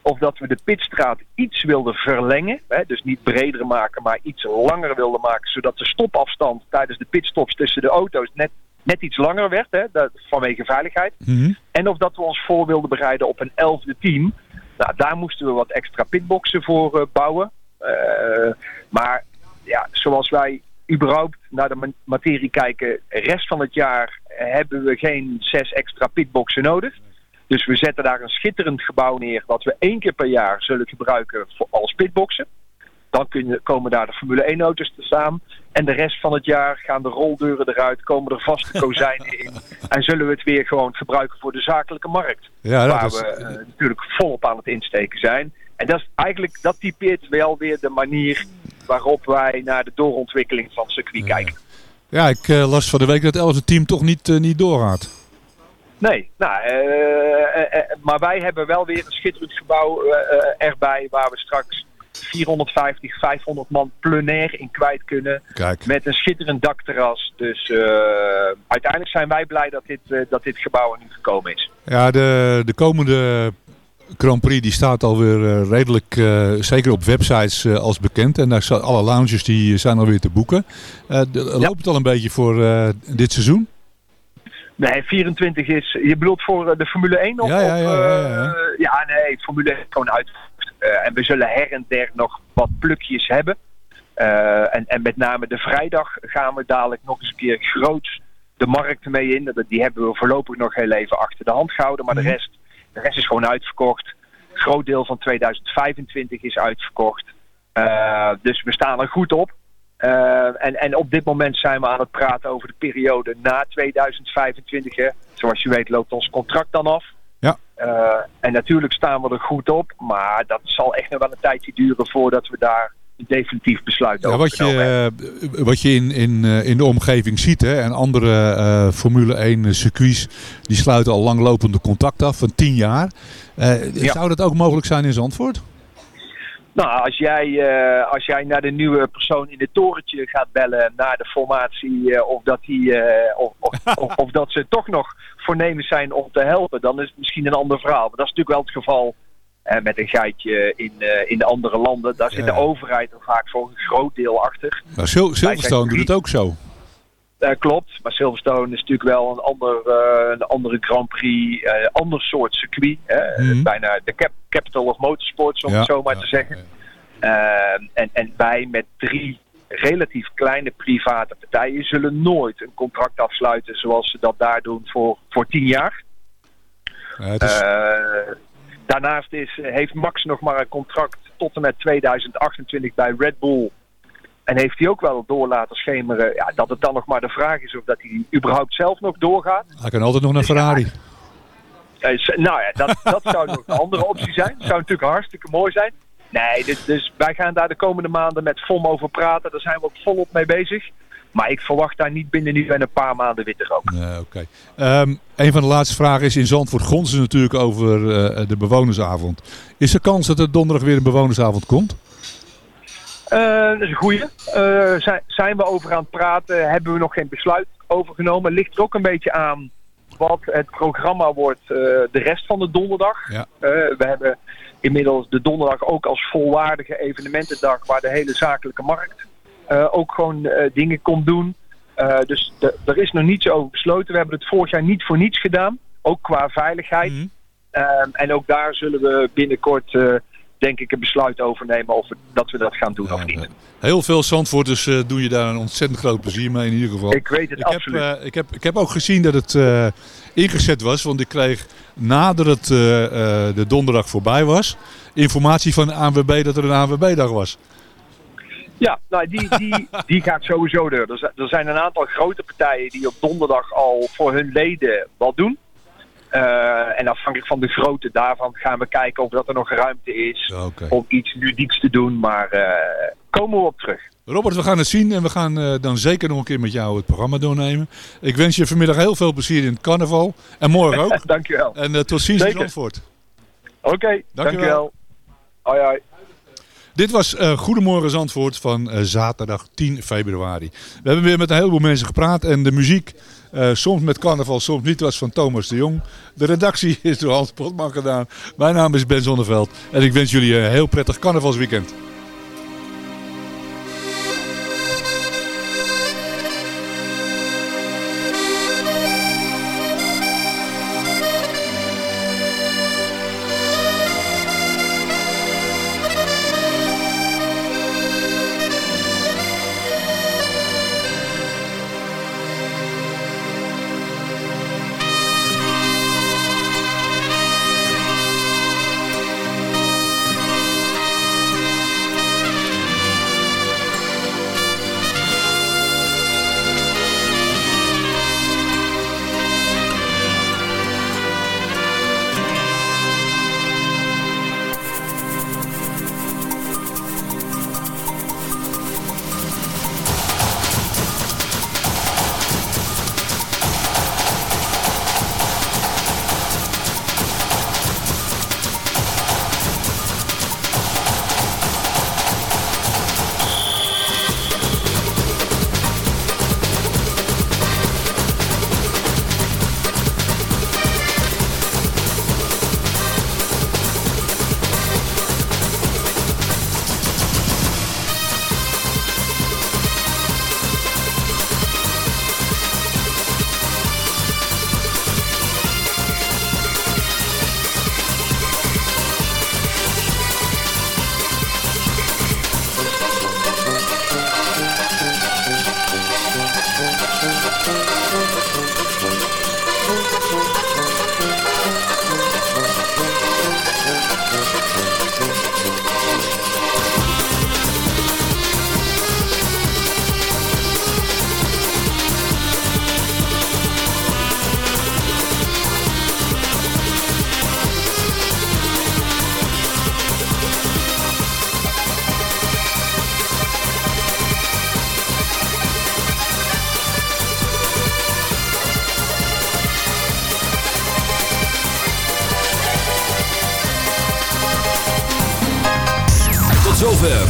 S13: of dat we de pitstraat iets wilden verlengen. Hè, dus niet breder maken, maar iets langer wilden maken. Zodat de stopafstand tijdens de pitstops tussen de auto's net, net iets langer werd. Hè, dat, vanwege veiligheid. En of dat we ons voor wilden bereiden op een elfde team. Nou, daar moesten we wat extra pitboxen voor bouwen. Maar ja, zoals wij überhaupt naar de ma- materie kijken, de rest van het jaar hebben we geen zes extra pitboxen nodig. Dus we zetten daar een schitterend gebouw neer, wat we één keer per jaar zullen gebruiken voor, als pitboxen. Dan kunnen, komen daar de Formule 1 auto's te staan. En de rest van het jaar gaan de roldeuren eruit, komen er vaste [LAUGHS] kozijnen in. En zullen we het weer gewoon gebruiken voor de zakelijke markt.
S8: Ja, dat
S13: waar
S8: is-
S13: we eh, natuurlijk volop aan het insteken zijn. En dat is eigenlijk, dat typeert wel weer de manier waarop wij naar de doorontwikkeling van het circuit kijken.
S8: Ja, ik eh, las van de week dat het elfde team toch niet, eh, niet doorgaat.
S13: Nee, nou, eh, maar wij hebben wel weer een schitterend gebouw erbij waar we straks 450, 500 man plenair in kwijt kunnen.
S8: Kijk.
S13: Met een schitterend dakterras. Dus uiteindelijk zijn wij blij dat dit, dat dit gebouw er nu gekomen is.
S8: Ja, de, de komende Grand Prix die staat alweer eh, redelijk, eh, zeker op websites eh, als bekend. En daar zijn alle lounges die zijn alweer te boeken. De- Loopt het al een beetje voor dit seizoen?
S13: Nee, 24 is. Je bedoelt voor de Formule 1 of?
S8: Ja, ja, ja, ja, ja.
S13: ja, nee, Formule 1 is gewoon. Eh, en we zullen her en der nog wat plukjes hebben. En, en met name de vrijdag gaan we dadelijk nog eens een keer groots de markt mee in. Die hebben we voorlopig nog heel even achter de hand gehouden. Maar de, rest, de rest is gewoon uitverkocht. Een groot deel van 2025 is uitverkocht. Eh, dus we staan er goed op. Eh, en, en op dit moment zijn we aan het praten over de periode na 2025. Hè. Zoals je weet loopt ons contract dan af.
S8: Ja.
S13: Eh, en natuurlijk staan we er goed op. Maar dat zal echt nog wel een tijdje duren voordat we daar definitief besluit
S8: Ja,
S13: over
S8: wat,
S13: genomen hebben.
S8: je, eh, wat je in, in, eh, in de omgeving ziet, hè, en andere eh, Formule 1 circuits, die sluiten al langlopende contracten af van 10 jaar.
S13: Ja.
S8: Zou dat ook mogelijk zijn in Zandvoort?
S13: Nou, als jij, als jij naar de nieuwe persoon in het torentje gaat bellen naar de formatie, of, dat die, of, [LAUGHS] of, of, dat ze toch nog voornemens zijn om te helpen, dan is het misschien een ander verhaal. Maar dat is natuurlijk wel het geval met een geitje in, eh, in de andere landen. Daar zit de overheid er vaak voor een groot deel achter.
S8: Nou, Sil- Silverstone doet het ook zo.
S13: Eh, klopt, maar Silverstone is natuurlijk wel een, ander, eh, een andere Grand Prix, eh ander soort circuit. Hè?
S8: Mhm.
S13: Bijna de cap capital of motorsports, om
S8: Ja,
S13: het zo maar
S8: ja,
S13: te zeggen. Eh, en, en wij met drie relatief kleine private partijen zullen nooit een contract afsluiten zoals ze dat daar doen voor, voor tien jaar.
S8: Ja, het is-
S13: daarnaast is, heeft Max nog maar een contract tot en met 2028 bij Red Bull. En heeft hij ook wel door laten schemeren ja, dat het dan nog maar de vraag is of dat hij überhaupt zelf nog doorgaat.
S8: hij kan altijd nog naar Ferrari.
S13: Eh, nou ja, dat, dat zou nog een andere optie zijn. zou natuurlijk hartstikke mooi zijn. Nee, dus, dus wij gaan daar de komende maanden met FOM over praten. Daar zijn we ook volop mee bezig. Maar ik verwacht daar niet binnen nu en een paar maanden witte rook.
S8: Oké. Ehm, een van de laatste vragen is in Zandvoort gonzen ze natuurlijk over eh, de bewonersavond. Is er kans dat er donderdag weer een bewonersavond komt?
S13: Eh, dat is een goeie. Eh, zijn, zijn we over aan het praten? Hebben we nog geen besluit over genomen? Ligt er ook een beetje aan wat het programma wordt de rest van de donderdag.
S8: Ja.
S13: We hebben inmiddels de donderdag ook als volwaardige evenementendag waar de hele zakelijke markt ook gewoon eh, dingen komt doen. Eh, dus er is nog niets over besloten. We hebben het vorig jaar niet voor niets gedaan, ook qua veiligheid. Ehm, en ook daar zullen we binnenkort, eh, denk ik, een besluit over nemen of dat we dat gaan doen of niet.
S8: Heel veel Zandvoorters eh doen je daar een ontzettend groot plezier mee in ieder geval.
S13: Ik weet het
S8: ik
S13: absoluut.
S8: Heb, eh, ik, heb, ik heb ook gezien dat het eh, ingezet was, want ik kreeg nadat het eh, eh, de donderdag voorbij was, informatie van de ANWB dat er een ANWB-dag was.
S13: Ja, nou, die, die, [LAUGHS] die gaat sowieso door. Er zijn, er zijn een aantal grote partijen die op donderdag al voor hun leden wat doen. Eh, en afhankelijk van de grootte daarvan gaan we kijken of dat er nog ruimte is om iets ludieks te doen. Maar eh, komen we op terug.
S8: Robert, we gaan het zien en we gaan eh, dan zeker nog een keer met jou het programma doornemen. Ik wens je vanmiddag heel veel plezier in het carnaval. En morgen ook. [LAUGHS]
S13: Dankjewel.
S8: En tot ziens in. Zandvoort.
S13: Oké, dankjewel. Hoi hoi.
S8: Dit was eh, Goedemorgen Zandvoort van eh, zaterdag 10 februari. We hebben weer met een heleboel mensen gepraat en de muziek, eh, soms met carnaval, soms niet, was van Thomas de Jong. De redactie is door Hans Potman gedaan. Mijn naam is Ben Zonneveld en ik wens jullie een heel prettig carnavalsweekend.